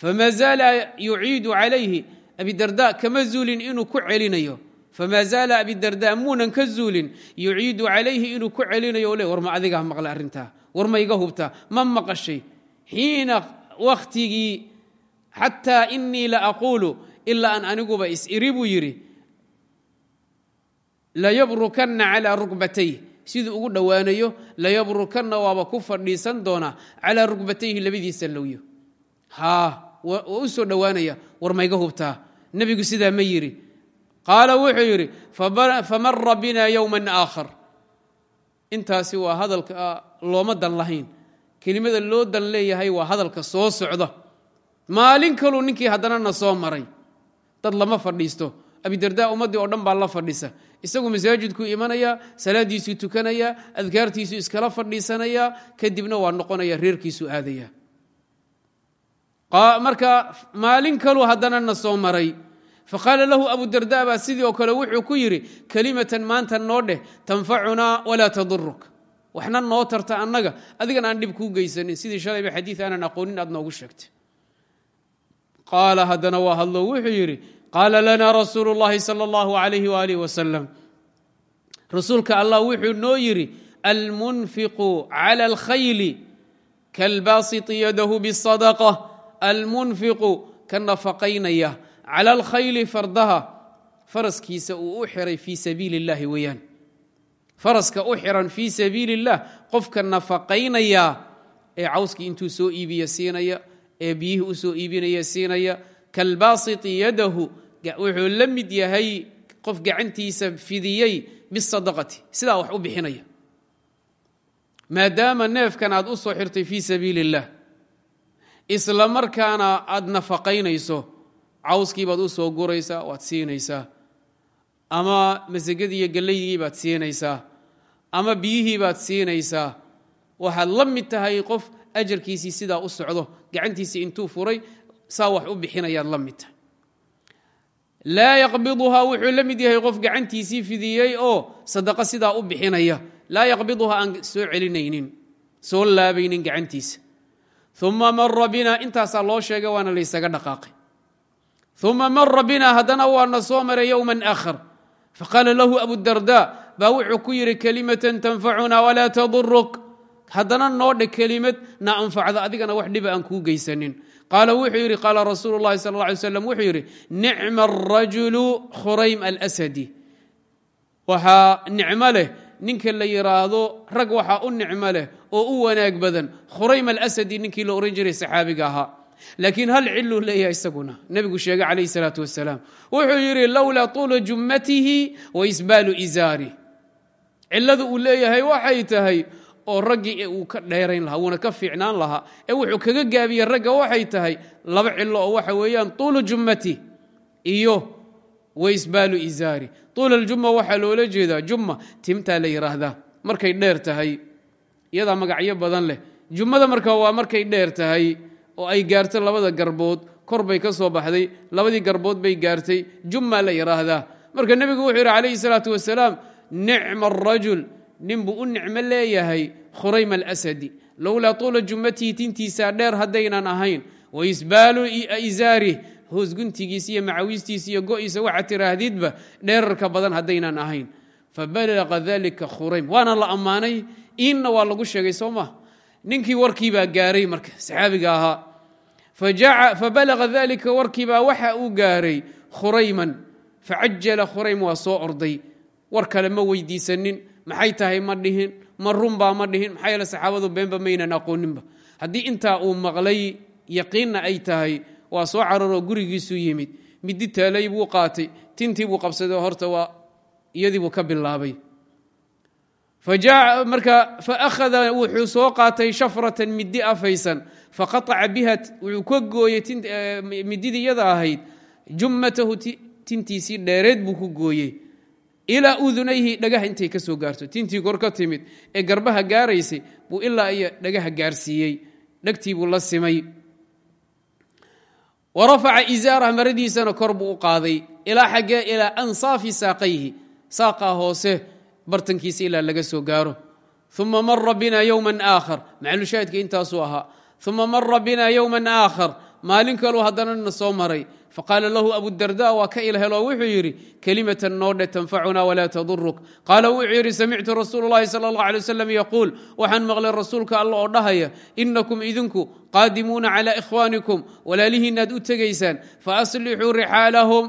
fama zaala yuciidu calayhi abidarda kama zuulin inuu ku celinayo fama zaala abidarda muunan ka zuulin yuciidu calayhi inuu ku celinayo le war ma adigaa maqlay arrintaa war ma iga hubtaa ma maqashay xiina wakhtigii xataa inii la aquulu ilaa aan aniguba is-iri buu yidhi layabrukanna calaa rukbatay siduu ugu dhowaanayo layabrukanna waaba ku fadhiisan doonaa calaa rukbatayhi labadiisa lowyo haa waa u soo dhowaanaya war mayga hubtaa? Nebigu sidaa ma yidhi. Qaala wuxuu yidhi famara bina yowman aakhar. Intaasi waa hadalka looma dan lahayn. Kelimada loo dan leeyahay waa hadalka soo socda. Maalin kaluu ninkii haddana na soo maray. Dad lama fadhiisto. Abidarda ummaddii oo dhan baa la fadhisa isagu masaajidkuu imanaya salaadiisuu tukanaya adkaartiisuu iskala fadhiisanaya kadibna waa noqonaya reerkiisuu aadaya. Marka maalin kaluu haddana na soo maray. Faqaala lahu abudarda baa sidii oo kale wuxuu ku yidhi kelimatan maanta noo dheh tanfacunaa walaa taduruk waxna noo tarta annaga adigan aan dhib kuu geysanin. Sidii shalayba xadiid aanan aqoonin aad noogu sheegtay. Qaala haddana waa hadlo wuxuu yidhi qaala lana rasuulu اllahi salى اllahu alayh walih wasalam rasuulka allah wuxuu noo yidhi almunfiqu clى اlkhayli kalbaasiti yadahu bالsadaqة almunfiqu ka nafaqaynaya clى اlkhayli fardaha faraskiisa uu u xiray fii sabiili اllahi weeyaan faraska u xiran fii sabiili اllah qofka nafaqaynaya ee cawskii intuu soo iibiya siinaya ee biyihii u soo iibinaya siinaya kalbaasiti yadahu wuxuu la mid yahay qof gacantiisa fidiyey bisadaqati sidaa wax u bixinaya. Maadaama neefkan aad u soo xirtay fii sabiili isla markaana aad nafaqaynayso cawskii baad u soo guraysaa waad siinaysaa. Ama masagadii iyo gallaydii baad siinaysaa. Ama biyihii baad siinaysaa. Waxaad la mid tahay qof ajarkiisii sidaa u socdo gacantiisii intuu furay saa wax u bixinayaad la mid tahay laa yaqbiduhaa wuxuu la mid yahay qof gacantiisii fidiyey oo sadaqo sidaa u bixinaya. Laa yaqbiduhaa aan soo celinaynin soo laabaynin gacantiisa. Uma mara bina intaasaa loo sheegay waana laysaga dhaqaaqay. Uma mara bina haddana waana soo maray yowma aakhar. Faqaala lahu abudarda baa wuxuu ku yidhi kelimatan tanfacuna walaa taduruk haddana noo dhe kelimad na anfacda adigana wax dhiba aan kuu geysanin qaala wuxuu yidhi qaala rasuulu lahi sal lla alay slam wuxuu yidhi nicma arajulu khuraym alsadi waxaa nicmo leh ninka la yidhaahdo rag waxaa u nicmo leh oo u wanaag badan khuraym alasadi ninkii la ohan jiray saxaabiga ahaa. Laakiin hal ciluu leeyahay isaguna nebigu sheegay calayh salaatu wasalaam wuxuu yidhi lowlaa tuula jummatihi wa isbaalu izaari. Ciladu uu leeyahay waxay tahay oo raggii uu ka dheerayn lahaa wuuna ka fiicnaan lahaa ee wuxuu kaga gaabiyey ragga waxay tahay laba cilo oo waxa weeyaan tuulu jummati iyo wa isbaalu izaari. Tuula ljumma waxaa loola jeedaa jumma timtaa la yidhaahdaa markay dheer tahay iyadaa magacyo badan leh. Jummada marka waa markay dheer tahay oo ay gaarto labada garbood kor bay ka soo baxday labadii garbood bay gaartay jumma la yidhaahdaa marka nebigu wuxuu yidhi calayhi salaatu wasalaam nicma arajul ninbuu u nicmo leeyahay khuraym alasadi. Lowlaa tuula jummatihi tintiisaa dheer haddaynan ahayn. Wa isbaalu izaarih hoosguntigiisa iyo macawiistiisa iyo go'iisa waxaa tiraahdidba dheerarka badan haddaynan ahayn. Fabalaqa dalika khuraym waana la ammaanay inna waa lagu sheegay soo maa ninkii warkiibaa gaaray marka saxaabiga ahaa. Fabalaqa dalika warkiibaa waxa uu gaaray khurayman. Facajala khuraym waa soo orday. War kale ma weydiisanin maxay tahay ma dhihin ma runbaa ma dhihin maxaa yeele saxaabadu beenba maynan aqooninba haddii intaa uu maqlay yaqiinna ay tahay waa soo cararoo gurigiisuu yimid. Midi taalay buu qaatay tintii buu qabsaday horta waa iyadii buu ka bilaabay. Marka faakhada wuxuu soo qaatay shafratan midi afaysan faqaaca biha wuxuu ka gooyey mididii iyada ahayd jummatahu tintiisii dheereed buu ku gooyey ilaa udunayhi dhagaha intay ka soo gaarto. Tintii kor ka timid ee garbaha gaaraysay buu ilaa iyo dhagaha gaarsiiyey. Dhegtii buu la simay. Wa rafaca isaarah maradiisana kor buu u qaaday ilaa xaggee ilaa ansaafi saaqayhi saaqaa hoose bartankiisa ilaa laga soo gaaro. Uma mara bina yowma aakhar macalushaahidka intaasuu ahaa. Uma mara bina yowma aakhar maalin kaluu haddana na soo maray faqaala lahu abudarda waa ka ilhelo wuxuu yidhi kelimatan noodhe tanfacuna walaa taduruk qaala wuxuu yidhi samictu rasuulu llahi sala allah alay wasalam yaquul waxaan maqlay rasuulka alla oo dhahaya inakum idinku qaadimuuna calaa ikhwaanikum walaalihiinaad u tegaysaan faaslixuu rixaalahum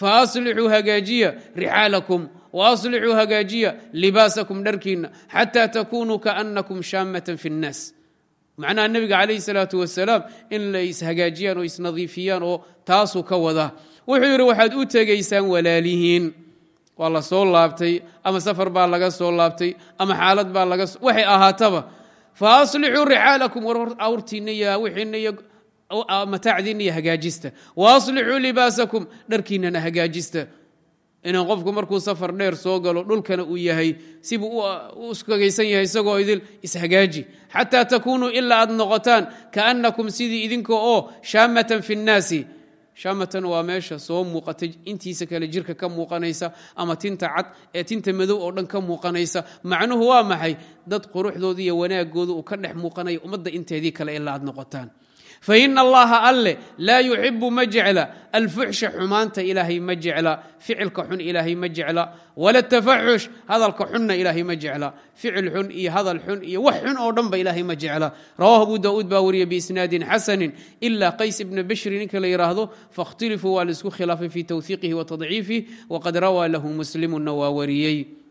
faaslixuu hagaajiya rixaalakum waaslixuu hagaajiya libaasakum dharkiinna xataa takunuu kaanakum shaamatan fi nnaas macnaha nebiga calayhi salaatu wasalaam in la ishagaajiyaan oo isnadiifiyaan oo taasuu ka wadaa wuxuu yidhi waxaad u tegaysaan walaalihiin. Waa la soo laabtay ama safar baa laga soo laabtay ama xaalad baa laga waxay ahaataba fa aslixuu rixaalakum war awrtiinna iyo wixiinna iyo mataacdiinna iyo hagaajista. Wa aslixuu libaasakum dharkiinnana hagaajista inaan qofku markuu safar dheer soo galo dhulkana uu yahay sibuu u iskagaysan yahay isagoo idil ishagaaji xataa takunuu ilaa aad noqotaan kaanakum sidii idinka oo shaamatan fi nnaasi. Shaamatan waa meesha soo muuqatay intiisa kale jirka ka muuqanaysa ama tinta cad ee tinta madow oo dhan ka muuqanaysa. Macnuhu waa maxay? Dad quruxdooda iyo wanaagooda uu ka dhex muuqanaya ummadda inteedii kale ilaa aad noqotaan faina allaha alle laa yuxibu ma jecla. Alfuxsha xumaanta ilaahay ma jecla. Ficilka xun ilaahay ma jecla. Wala tafaxush hadalka xunna ilaahay ma jecla. Ficil xun iyo hadal xun iyo wax xun oo dhan ba ilaahay ma jecla. Rawahu abu daauud baa wariye biisnaadin xasanin ila qays ibna bishri ninka la yidhaahdo faاkhtilifuu waa la isku khilaafay fi towhiiqihi wa tadciifih waqad rawaa lahu muslimuna waa wariyey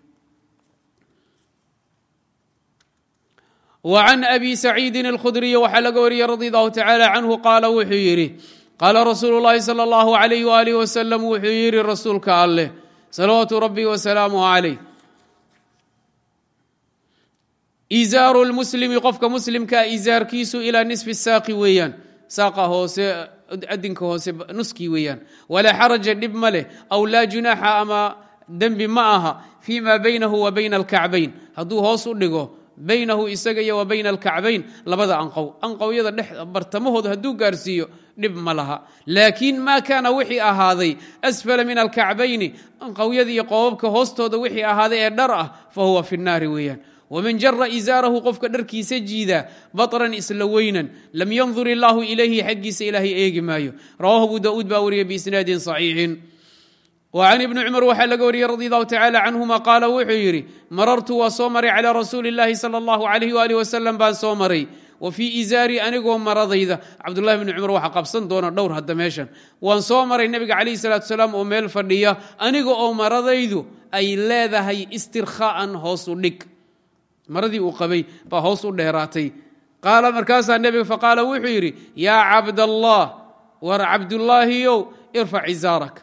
وعn أbي سacيidi الkhudriي waxaa laga wariyey radي الlه tacalى canhu qaala wuxuu yidhi qaala rasuulu الlahi slى الlه عlيh وalih وsلم wuxuu yidhi rasuulka alleh salawaatu rabbi وسlaaمه عlيh izaaru اlmuslimi qofka muslimkaa izaarkiisu ilaa nisfi saaqi weeyaan saaqa hoose adinka hoose nuskii weeyaan walaa xaraja dhib ma leh aw laa junaaxa ama dembi ma aha fii ma baynahu wa bayna alkacbayn hadduu hoos u dhigo baynahu isaga iyo wa bayna alkacbayn labada anqow. Anqowyada dhex bartamahooda hadduu gaarsiiyo dhib ma laha. Laakiin maa kaana wixii ahaaday asfala min alkacbayni anqowyada iyo qoobabka hoostooda wixii ahaaday ee dhar ah fa huwa fi nnaari weeyaan. Wman jara izaarahu qofka dharkiisa jiida baطran isla weynan lam yandur illaahu ilayhi xaggiisa ilaahay eegi maayo. Rawahu abu daud baa wariya biisnaadin صaxiixin وcan ibni cumar waxaa laga wariyey radi allahu tacala canhuma qaala wuxuu yidhi marartu waa soo maray calى rasuuli اllahi salى اllahu alayh walih wasalam baan soo maray wa fii izaari anigoo maradayda cabdullahi bni cumar waxa qabsan doona dhowr hadda meeshan waan soo maray nebiga calayh salatu salaam oo meel fadhiya aniga oo maradaydu ay leedahay istirkhaa'an hoosu dhig maradii uu qabay baa hoos u dheeraatay qaala markaasaa nebiga faqaala wuxuu yidhi yaa cabdallah war cabdullaahiyow irfac izaarak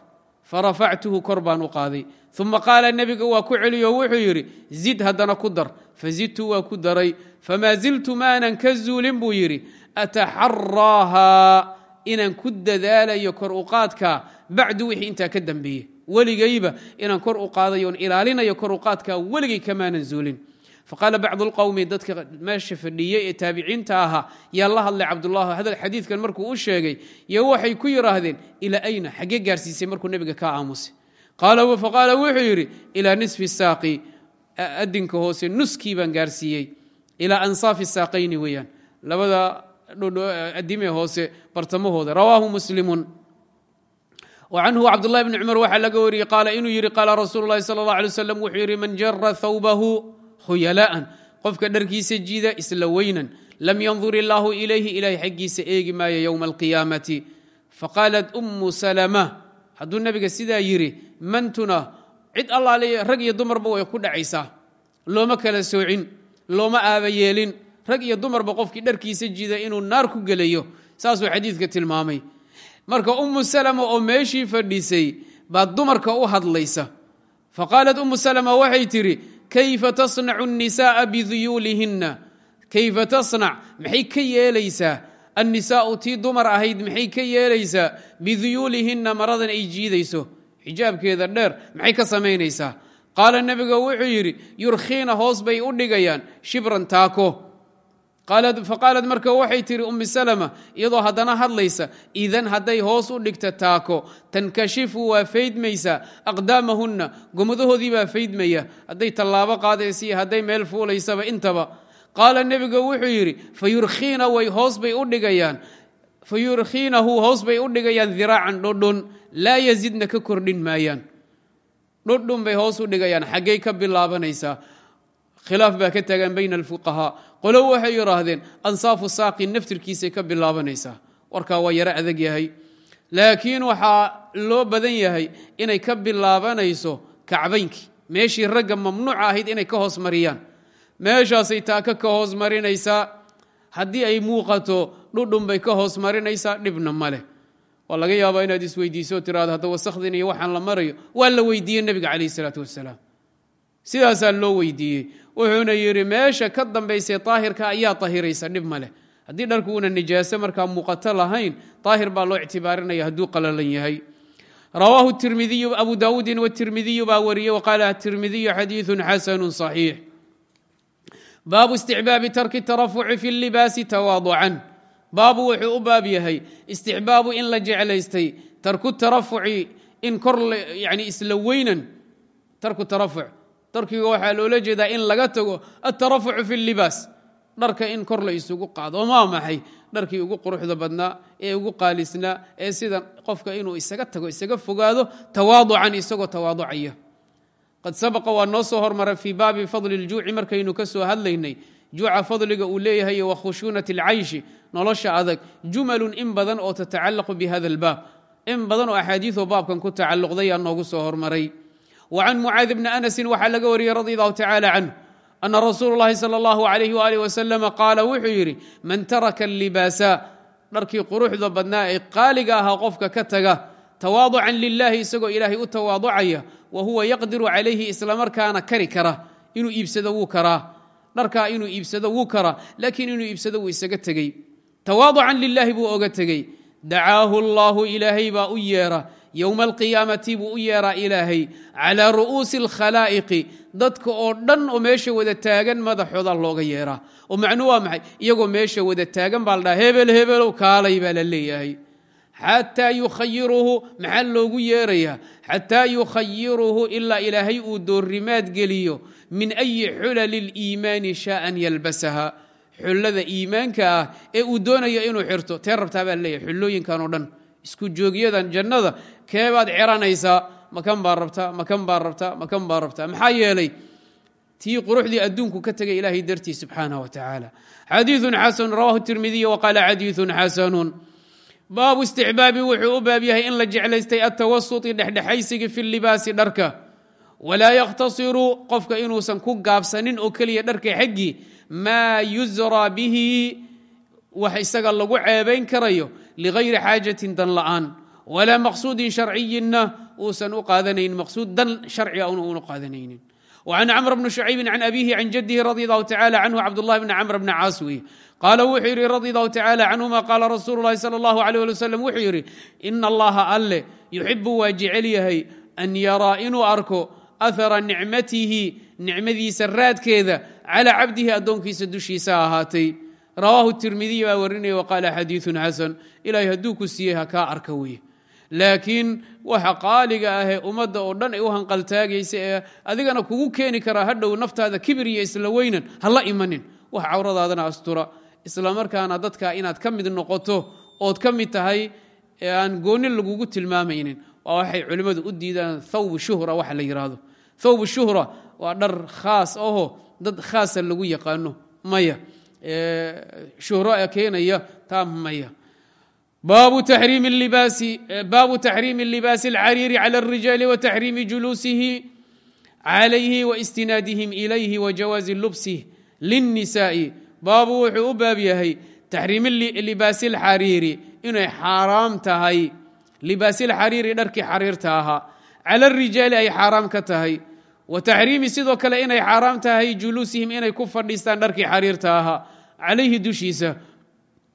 farafactuhu kor baan u qaaday. Uma qaala nebiga waa ku celiyo? Wuxuu yidhi zid haddana ku dar. Fazidtu waa ku daray. Famaa ziltu maanan ka zuulin buu yidhi ataxaraahaa inaan ku dadaalayo kor u qaadkaa bacdu wixii intaa ka dambeeye weligayba inaan kor u qaadayo on ilaalinayo kor u qaadkaa weligay kamaanan zuulin faqaala bacdu lqowmi dadka meesha fadhiyey ee taabiciinta ahaa yaa la hadlay cabdullah hadal xadiidkan markuu u sheegay yo waxay ku yidhaahdeen ilaa ayna xaggee gaarsiisay markuu nebiga ka aamusay faqaala wuxuu yidhi ilaa nisfi saaqi adinka hoose nuskii baan gaarsiiyey ilaa ansaafi saaqayni weeyaan labada adime hoose bartamahooda rawaahu muslimun canhu cabdulahi bni cumar waxaa laga wariyey qaala inuu yidhi qaala rasuulu lahi sal اllah alay waslam wuxuu yidhi man jara thawbahu khuyalaa'an qofka dharkiisa jiida isla weynan. Lam yandur illaahu ilayhi ilahay xaggiisa eegi maayo yowma alqiyaamati. Faqaalat ummu salama hadduu nebiga sidaa yidhi mantuna cid allaale rag iyo dumarba way ku dhacaysaa. Looma kala soocin looma aaba yeelin. Rag iyo dumarba qofkii dharkiisa jiida inuu naar ku gelayo. Saasuu xadiidka tilmaamay. Marka ummu salama oo meeshii fadhisay baa dumarka u hadlaysa. Faqaalat ummu salama waxay tidhi kayfa tasnacu الnisaءa biduyuulihinna kayfa tasnac maxay ka yeelaysaa annisaau tii dumar ahayd maxay ka yeelaysaa biduyuulihinna maradan ay jiidayso xijaabkeeda dheer maxay ka samaynaysaa qaala nebiga wuxuu yidhi yurkhiina hoos bay u dhigayaan shibran taako faqaalad marka waxay tihi ummi salama iyadoo haddana hadlaysa idan hadday hoos u dhigta taako tankashifu waa faydmaysaa aqdaamahunna gomadahoodii baa faydmaya hadday tallaabo qaadaysiiyo hadday meel fuulaysaba intaba. Qaala nebiga wuxuu yidhi fayurkiina way hoos bay u dhigayaan fayurkhiinahu hoos bay u dhigayaan diraacan dhodhon laa yazidna ka kordhin maayaan. Dhodhon bay hoos u dhigayaan xaggay ka bilaabanaysaa. Khilaaf baa ka taagan bayna alfuqahaa qolo waxay yidhaahdeen ansaafu saaqi naftirkiisay ka bilaabanaysaa. Warkaa waa yaro adag yahay. Laakiin waxaa loo badan yahay inay ka bilaabanayso kacbaynkii. Meeshii ragga mamnuuca ahayd inay ka hoos mariyaan. Meeshaasay taaka ka hoos marinaysaa. Haddii ay muuqato dhudhun bay ka hoos marinaysaa dhibna ma leh. Waa laga yaabaa inaad isweydiiso tiraado hadda wasakhdin iyo waxaan la marayo. Waa la weydiiyey nebiga calayh isalaatu wasalaam sidaasaa loo weydiiyey. Wuxuuna yidhi meesha ka dambaysay daahirka ayaa tahiraysa dhib ma leh. Haddii dharku una nijaaso markaa muuqato lahayn daahir baa loo ictibaarinaya hadduu qalalan yahay. Rawaahu tirmidiyu abu daawuudin wtirmidiyu baa wariyey waqaala tirmidiyu xadiidu xasanu صaxiix baabu isticbaabi tarki tarafuci fi libaasi tawaaducan. Baabu wuxuu u baab yahay istixbaabu in la jeclaystay tarku tarafuci in kor yani isla weynan tarku tarafuc tarkiga waxaa loola jeedaa in laga tago altarafucu fi libaas. Dharka in kor la isugu qaado maa maxay dharkii ugu quruxda badnaa ee ugu qaalisnaa ee sida qofka inuu isaga tago isaga fogaado tawaaducan isagoo tawaaducaya. Qad sabaqa waa noo soo hormara fii baabi fadli ljuuci markaynu ka soo hadlaynay. Juuca fadliga uu leeyahay wa khushuunati alcayshi nolosha adag. Jumalun in badan oo tatacallaqu bi albaab. In badan oo axaadiioo baabkan ku tacalluqday aa noogu soo hormaray wa can mucaadi bni anasin waxaa laga wariyey radi allahu tacaala canhu ana rasuulu llahi sala allahu alayh waalih wasalama qaala wuxuu yidhi man taraka allibaasa dharkii quruxda badnaa ee qaaliga ahaa qofka ka taga tawaaducan lilahi isagoo ilaahay u tawaaducaya wa huwa yaqdiru calayhi islamarkaana kari kara inuu iibsado wuu karaa dharkaa inuu iibsado wuu karaa laakiin inuu iibsado wuu isaga lilaahi oga tegey dacaahu allaahu ilaahay baa u yeera yowma alqiyaamati buu u yeeraa ilaahay calaa ru'uusi alkhalaa'iqi dadka oo dhan oo meesha wada taagan madaxooda looga yeeraa. Oo macnuu waa maxay? Iyagoo meesha wada taagan baa la dhaha hebel hebelow kaalay baa la leeyahay. Xataa yukhayiruhu maxaa loogu yeerayaa? Xataa yukhayiruhu ilaa ilaahay uu doorrimaad geliyo min ayi xulali liimaani shaaan yalbasaha. Xullada iimaanka ah ee uu doonayo inuu xirto tee rabtaa baa leeyahay xullooyinkan oo dhan isku joogyadan jannada keebaad ceranaysaa makan baa rabtaa makan baa rabtaa makan baa rabtaa. Maxaa yeelay tii quruxdii adduunku ka tegay ilaahay dartii subxaanah wa tacaala xadiiun xasanu rawahu tirmidiy waqaala xadiiun xasanun. Baabu isticbaabi wuxuu u baab yahay in la jeclaystay atawasuti dhexdhexaysiga fi libaasi dharka. Walaa yakhtasiru qofka inuusan ku gaabsanin oo keliya dharka xaggii maa yusraa bihi wax isaga lagu ceebayn karayo ligayri xaajatin dan la'aan walaa maqsuudin sharciyinna uusan u qaadanayn maqsuud dan sharciga una qaadanaynin وعن cمر بن شhعyب عن أbيه عن جده رضي الله تعالى عنه cبدالله بن cمر بن cاas weye qاala wuxuu yidhi رضي الله تعالى عنهma qاala رasuل الlahi صلى الله عليه لي وسلم wuxuu yidhi إن اllaha alle يuxibu waa jecel yahay أn yaraa inuu arko أثra nicmatihi nicmadiisa raadkeeda calى cabdihi addoonkiisa dushiisa ahaatay rawaahu tirmidiy baa warinaya waqaala xadiiun xasan ilaahay hadduu ku siiyey ha kaa arka weye laakiin waxa qaaliga ahee ummadda oo dhan ay u hanqaltaagaysa ee adigana kugu keeni karaa hadhow naftaada kibir iyo isla weynan ha la imanin. Wax cawradaadana astura. Islamarkaana dadka inaad ka mid noqoto ood ka mid tahay aan gooni lagugu tilmaamaynin. Waa waxay culimmadu u diidaan thawb shuhra waxa la yiraahdo. Thawb shuhra waa dhar khaas aho dad khaasa lagu yaqaano maya shuhro keenaya taa maya baabu taxriimi libaasi اlcariiri calى الrijaali wataxriimi juluusihi calayhi waistinaadihim ilayhi wajawaazi lubsih linnisaa'i baabu wuxuu u baab yahay taxriimi libaasi اlxariiri inay xaaraam tahay libaasi اlxariiri dharkii xariirta ahaa cala الrijaali ay xaaraam ka tahay wa taxriimi sidoo kale inay xaaraam tahay juluusihim inay ku fadhiistaan dharkii xariirta ahaa. Calayhi dushiisa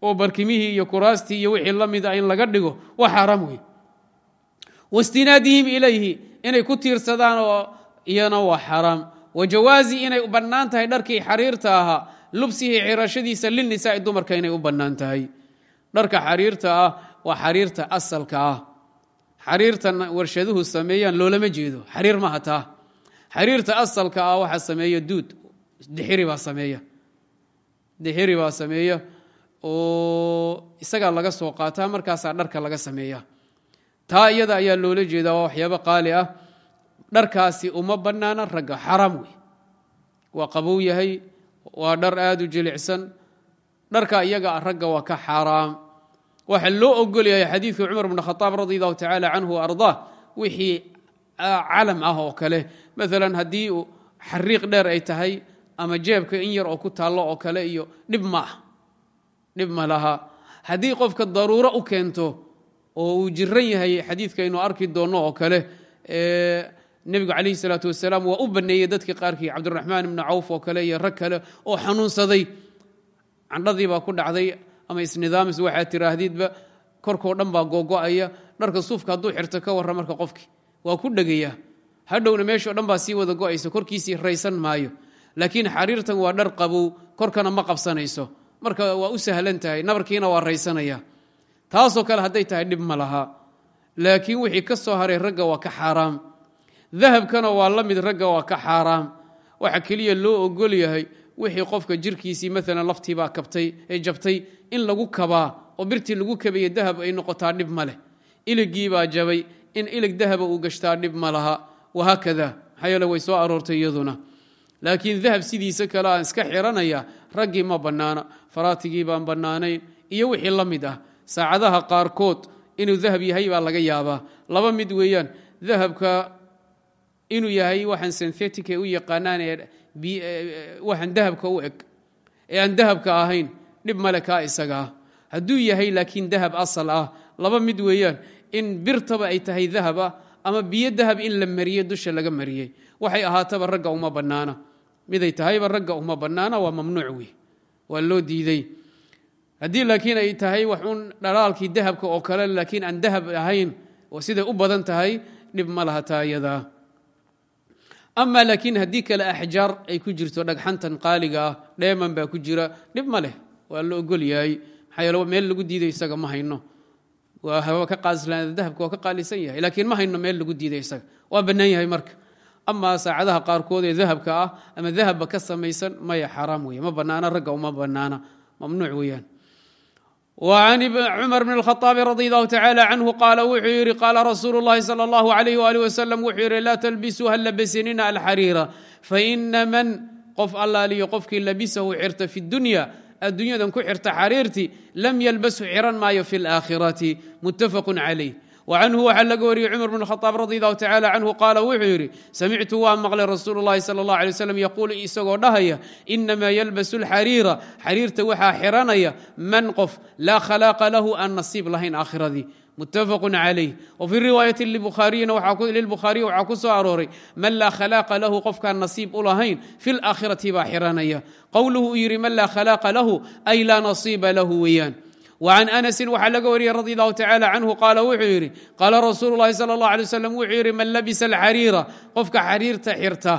oo barkimihii iyo kuraastii iyo wixii la mida in laga dhigo waa xaaraam wey waistinaadihim ilayhi inay ku tiirsadaan oo iyana waa xaaraam. Wa jawaazi inay bannaan tahay dharkii xariirta ahaa lubsihii xirashadiisa lilnisaa'i dumarka inay u bannaan tahay. Dharka xariirta ah waa xariirta asalka ah. Xariirtan warshaduhu sameeyaan loolama jeedo. Xariir maha taa xariirta asalka ah waxaa sameeya duud. Dixiri baa sameeya dixiri baa sameeya oo isagaa laga soo qaataa markaasaa dharka laga sameeya taa iyada ayaa loola jeedaa waa waxyaabo qaali ah. Dharkaasi uma bannaana ragga xaraam wey waa qabow yahay waa dhar aad u jilicsan. Dharka iyaga ragga waa ka xaaraam waxaa loo ogol yahay xadiidka cumar bn khaaab radi allahu tacaala canhu ardaa wixii calam ah oo kale. Maalan haddii xariiq dheer ay tahay ama jeebka in yar oo ku taallo oo kale iyo dhib ma ah. Dhib ma laha. Haddii qofka daruuro u keento oo uu jiran yahay xadiidkaynu arki doonno oo kale nebigu calayhi salaatu wasalaam waa u banneeyey dadkii qaarkii. Cabdiraxmaan ibni cawf oo kale iyo rag kale oo xanuunsaday. Candhadii baa ku dhacday ama isnidaamis waxaad tiraahdidba korkoo dhan baa googo'aya dharka suufka hadduu xirto ka warra marka qofkii waa ku dhegaya hadhowna meeshao dhan baa sii wada go'aysa korkiisii raysan maayo. Laakiin xariirtan waa dhar qabow korkana ma qabsanayso. Marka waa u sahlan tahay nabarkiina waa raysanaya. Taasoo kale hadday tahay dhib ma laha. Laakiin wixii ka soo haray ragga waa ka xaaraam. Dahabkana waa la mid ragga waa ka xaaraam. Waxa keliya loo ogol yahay wixii qofka jirkiisii maalan laftiibaa kabtay ee jabtay in lagu kabaa oo birtii lagu kabaye dahab ay noqotaa dhib ma leh. Iligiibaa jabay in ilig dahaba uu gashtaa dhib ma laha wahaakada maxaa yeele way soo aroortay iyaduna. Laakiin dahab sidiisa kale aan iska xiranaya raggii ma bannaana faraatigii baan bannaanayn iyo wixii la mid ah. Saacadaha qaarkood inuu dahab yahay baa laga yaabaa. Laba mid weeyaan dahabka inuu yahay waxaan synthetic u yaqaanaan waxaan dahabka u eg. Ee aan dahabka ahayn dhib male kaa isagaa hadduu yahay laakiin dahab asal ah. Laba mid weeyaan in birtaba ay tahay dahab ah ama biyo dahab in la mariyey dusha laga mariyey. Waxay ahaataba ragga uma bannaana. Miday tahayba ragga uma bannaana waa mamnuuc wey waa loo diiday. Haddii laakiin ay tahay wax uun dhalaalkii dahabka oo kale laakiin aan dahab ahayn oo siday u badan tahay dhib ma laha taa iyadaa. Ama laakiin haddii kale axjaar ay ku jirto dhagxantan qaaliga ah dheeman baa ku jira dhib ma leh. Waa la ogol yahay. Maxaa yeele meel lagu diiday isaga ma hayno waa haba ka qaalislaanada dahabka waa ka qaalisan yahay laakiin ma hayno meel lagu diiday isaga waa bannaan yahay marka amaa saacadaha qaarkood ee dahabka ah ama dahabba ka samaysan maya xaaraam weeye ma bannaana ragga uma bannaana mamnuuc weeyaan وعن cمر بن الخطاب رضي الله تعالى عنه قال wuxuu yihi قال رsuuل اللhi صلى الله عليه وaله وسلم wuxuu yihi laa تلبسوا ha labesanina الxريiرa faإna man qof allaaliyo qofkii labisahu xirta في الdunya adduunyadan ku xirta xariirtii lam yalbasu ciran maayo fi اlaakhirati muttafaq calayh wcanhu waxaa laga wariyey cumar bn khaaab radi allahu tacala canhu qaala wuxuu yidhi samictu waa maqlay rasuulu lahi sal اllah alay wslam yaquul isagoo dhahaya inamaa yalbasu lxariira xariirta waxaa xiranaya man qof laa khalaaqa lahu aan nasiib lahayn aakhiradii mutafaqu calayh wfii riwaayati lilbukhaariyi waxaa ku soo arooray man laa khalaaqa lahu qofkaan nasiib u lahayn fi laakhirati baa xiranaya qowluhu uu yidhi man laa khalaaqa lahu ay laa nasiiba lahu weeyaan وعن أنس waxaa laga wariyey رضي الله تعالى عنه قال wuxuu yidhi qاala رasuul الlahi صلى الله عليه وسلم wuxuu yidhi man labisa الxariira qofka xariirta xirta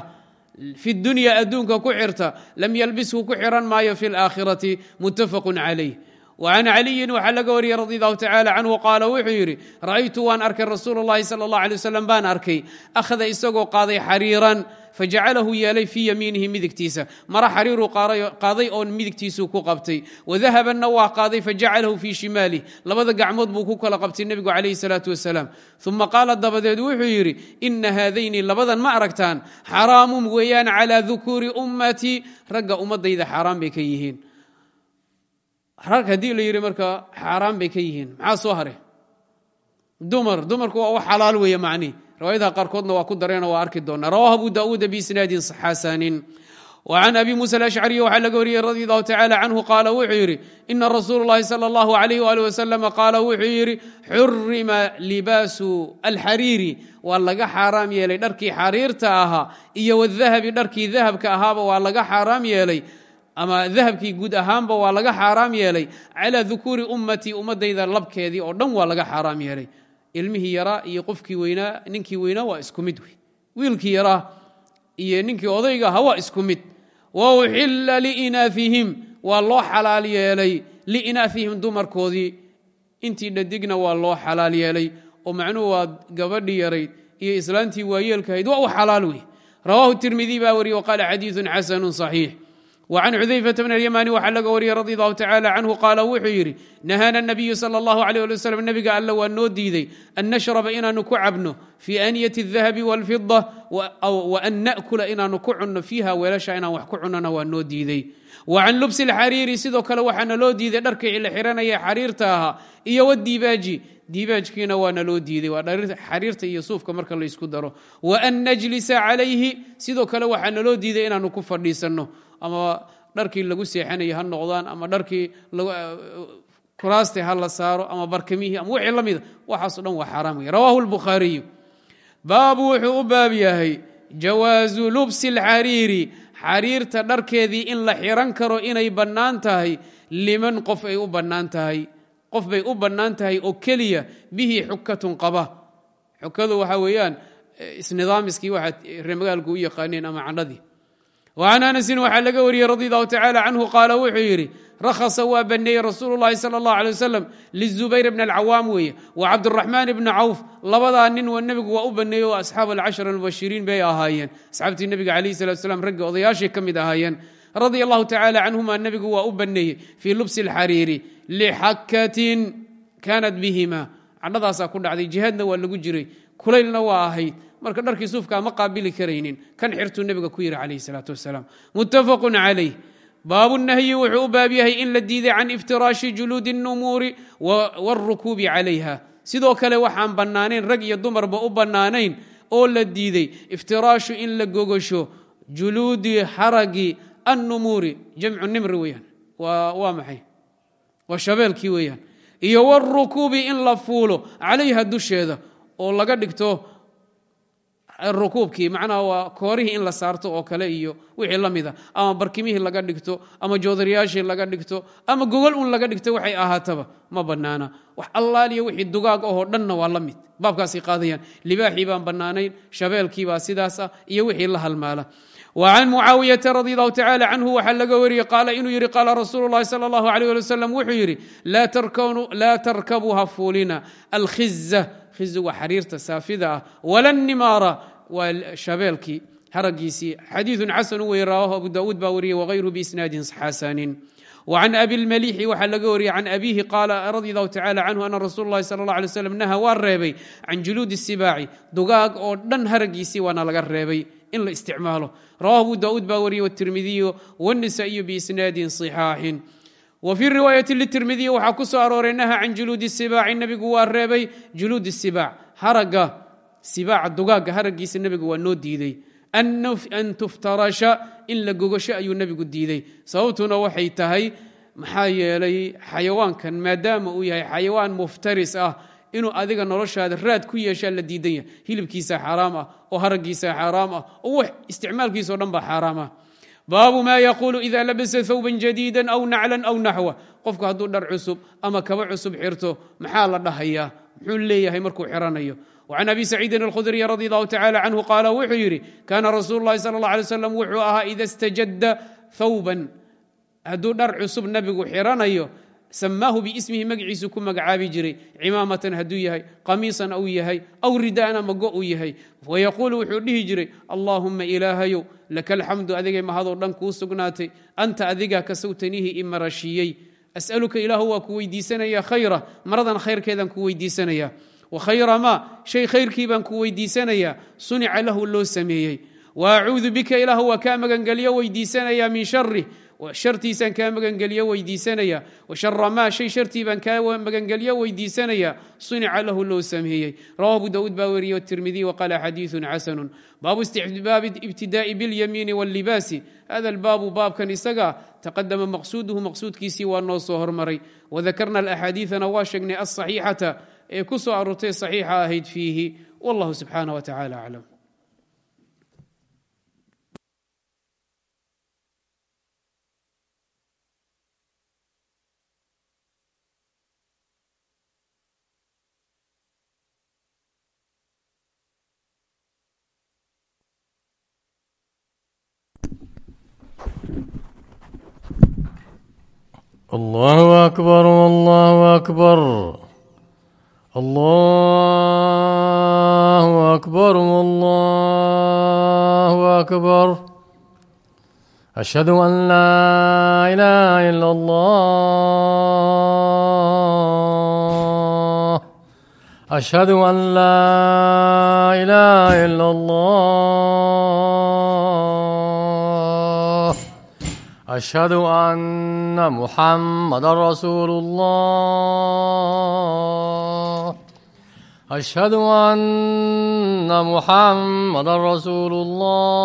fi الdunya adduunka ku xirta lam ylbishu ku xiran maayo fi الآkhiraةi متafق عaليه وعن عaliيi waxaa laga wariyey رضي الله تعالى عنه qaala wuxuu yidhi ra'aytu waan arkay rasuul الlahi صلى الله عليه وسلم baan arkay أkhda isagoo qaaday xariiran fajacalahu yeelay fii yamiinihi midigtiisa mara xariiruu qaaday oon midigtiisuu ku qabtay wadahabanna waa qaaday fajacalahu fii shimaalih labada gacmood buu ku kala qabtay nebigu calayhi salaatu wasalaam uma qaala dabadeed wuxuu yidhi ina haadayni labadan ma aragtaan xaraamun weeyaan calaa dukuuri ummatii ragga ummadayda xaaraan bay ka yihiin rag haddii la yidhi marka xaaraan bay ka yihiin maxaa soo hare dumar dumarku waa u xalaal weeye macnihi riwaayadaha qaarkoodna waa ku dareenoo waa arki doonaa rawahu abu daauuda biisnaadin xasanin وعن أbي muسى الأشcري waxaa laga wariyey radي الlه taعالى canه qaala wuxuu yidhi إna rasuul الlahi slى الlه عlيه وaلي وsلم qaala wuxuu yidhi xurima libaasu alxariiri waa laga xaaraam yeelay dharkii xariirta ahaa iyo wالdahabi dharkii dahabka ahaaba waa laga xaaraam yeelay ama dahabkii guud ahaanba waa laga xaaraam yeelay calaa dukuuri ummatii ummadayda labkeedii oo dhan waa laga xaaraam yeelay. Ilmihii yaraa iyo qofkii weynaa ninkii weynaa waa isku mid wey. Wiilkii yaraa iyo ninkii odayga ahaa waa isku mid. Wa uxilla liinaafihim waa loo xalaal yeelay. Liinaafihim dumarkoodii intii dhadigna waa loo xalaal yeelay. Oo macnuhu waa gabadhii yarayd iyo islaantii waayeelkahayd waa u xalaal wey. Rawaahu tirmidi baa wariye waqaala xadiiun xasanun saxiix. وعن xudayفة بن اليmاni waxaa laga wariyey radي الlه taعالى canه qaala wuxuu yidhi nahana النabiyu slى الlه عليه لي وsلم nebiga alle waa noo diiday an nashrba inaanu ku cabno fii أnyaة الذahabi والفiضة وan naأkula inaanu ku cunno fiiha weelasha inaan wax ku cunona waa noo diiday وcan lubsi الxariiri sidoo kale waxaana loo diiday dharkii la xiranaya xariirta ahaa iyo wdibaaji diibaajkiina waana loo diiday waa xariirta iyo suufka marka laysku daro وan najlisa calayhi sidoo kale waxaana loo diiday inaanu ku fadhiisanno ama dharkii lagu seexanayay ha noqdaan ama dharkii kuraasti ha la saaro ama barkamihii ama wixii la mida waxaaso dhan waa xaaraam wey rawahu اlbukhaariyu baabu wuxuu u baab yahay jawaazu lubsi اlxariiri xariirta dharkeedii in la xiran karo inay bannaan tahay liman qof ay u bannaan tahay. Qof bay u bannaan tahay oo keliya bihi xukatun qaba. Xukadu waxaa weeyaan isnidaamiskii waxaad reemagaalku u yaqaaneen ama candhadii وعن anasin waxaa laga wariyey radi alahu tacaala canhu qaala wuxuu yidhi rakhasa waa baneeyey rasuulu lahi sal اllah alay wasalam lizubayr bn alcawaam weeye. Wa cabdiraxmaan bni cawf labadaa nin nebigu waa u baneeye oo asxaab alcashar mubashiriin bay ahaayeen. Asxaabtii nebiga alayh salat slam ragga odayaashay ka mid ahaayeen. Radi allahu tacaala canhuma nebigu waa u baneeyey fii lubsi اlxariiri lixakatin kanat bihima marka dharkii suufkaa ma qaabili karaynin kan xirtuu nebiga ku yidhi calayhi salaatu wasalaam muttafaqun calayh baabu nahyi wuxuu u baab yahay in la diiday can iftiraashi juluudi الnumuuri wاlrukuubi calayha sidoo kale waxaan bannaanayn rag iyo dumarba u bannaanayn oo la diiday iftiraashu in la gogasho juluudi haragi annumuuri jamcu nimri weeyaan waa maxay waa shabeelkii weeyaan iyo wاlrukuubi in la fuulo calayha dusheeda oo laga dhigto rukuubkii macnaha waa koorihii in la saarto oo kale iyo wixii la mida ama barkimihii laga dhigto ama joodariyaashii laga dhigto ama gogol un laga dhigto waxay ahaataba ma bannaana wax allaaliya wixii dugaag ahoo dhanna waa la mid baabkaasay qaadayaan libaaxii baan bannaanayn shabeelkiibaa sidaas ah iyo wixii la halmaala وعن معاaوية رضي الله تعالى عنه waxaa laga wariyey qاal inuu yihi qاala rasuul الlahi slى الlaه عليه لي وsلم wuxuu yidhi laa tarkabuu ha fuulina alkhiزة khizigu waa xariirta saafida ah wala الnimaara waa shabeelkii haragiisii xadiiثu xasn wey rawaahu abu dawuud baa wariyey وغayru بisnaadi xasanin وعن أbي الmليxi waxaa laga wariyey can أbihi qaala radي الlahu tacalى canhu ana rasuul الlahi salى الlه عليه وsلم naha waa reebay can juluudi الsibaaci dugaag oo dhan haragiisii waana laga reebay in la isticmaalo rawahu abu daud baa wariyey wtirmidiyu wالnisaئiyu biisnaadi صixaaxin w fii riwaayati ltirmidiyi waxaa ku soo arooray naha can juluudi sibaaci. Nebigu waa reebay juluud sibaac haraga sibaaca dugaaga haragiisa nebigu waa noo diidey an tuftarasha in la gogasho ayuu nebigu diiday. Sababtuna waxay tahay maxaa yeelay xayawaankan maadaama uu yahay xayawaan muftaris ah inuu adiga noloshaada raad ku yeeshaa la diidan yahay. Hilibkiisa xaaraam ah oo haragiisa xaaraam ah oo wax isticmaalkiisao dhan baa xaaraam ah baabu ma yaquulu ida labasa thawban jadiida aw naclan aw naxwa qofku hadduu dhar cusub ama kaba cusub xirto maxaa la dhahayaa muxuu leeyahay markuu xiranayo وcan abi saciidin اlkhudriy radi allahu tacala canhu qaala wuxuu yidhi kaana rasuulu اlahi salى اlه alay slam wuxuu ahaa ida stajada thawban hadduu dhar cusub nabigu xiranayo samaahu biismihi magaciisu ku magacaabi jiray cimaamatan hadduu yahay qamiisan uu yahay aw ridaan ama go uu yahay wayaquulu wuxuu dhihi jiray allaahuma ilaahayow laka alxamdu adigay mahadoo dhan kuu sugnaatay anta adigaa kasawtanihi i marashiiyey as'aluka ilaahu waa ku weydiisanaya khayra maradan khayrkeedaan ku weydiisanaya wa khayra maa shay khayrkii baan ku weydiisanayaa sunica lahu loo sameeyey wa acuudu bika ilaahu waa kaa magangelyo weydiisanayaa min sharih shartiisaan kaa magangelyo weydiisanaya washara maa shay shartii baan kaa magangelyo weydiisanaya sunica lahu loo sameeyey rawahu abu dawuud baa weriye tirmidiy waqaala xadiiثu xasanu baabu istixbaabi ibtidaa'i biاlyamiini wاllibaasi hada albaabu baabkan isaga taqadama maqsuuduhu maqsuudkiisii waa noo soo hormaray wadakarna alaxaadiiثana waa sheegnay aلصaxiixata ee ku soo aroortay صaxiixa ahayd fiihi wallahu subxaanaه wa tacala aclam الله أكبر والله أكبر الله أكبر والله أكبر أشهد أن لا إله إلا الله أشهد أن لا إله إلا الله واشهد ان محمدا رسول الله اشهد ان محمدا رسول الله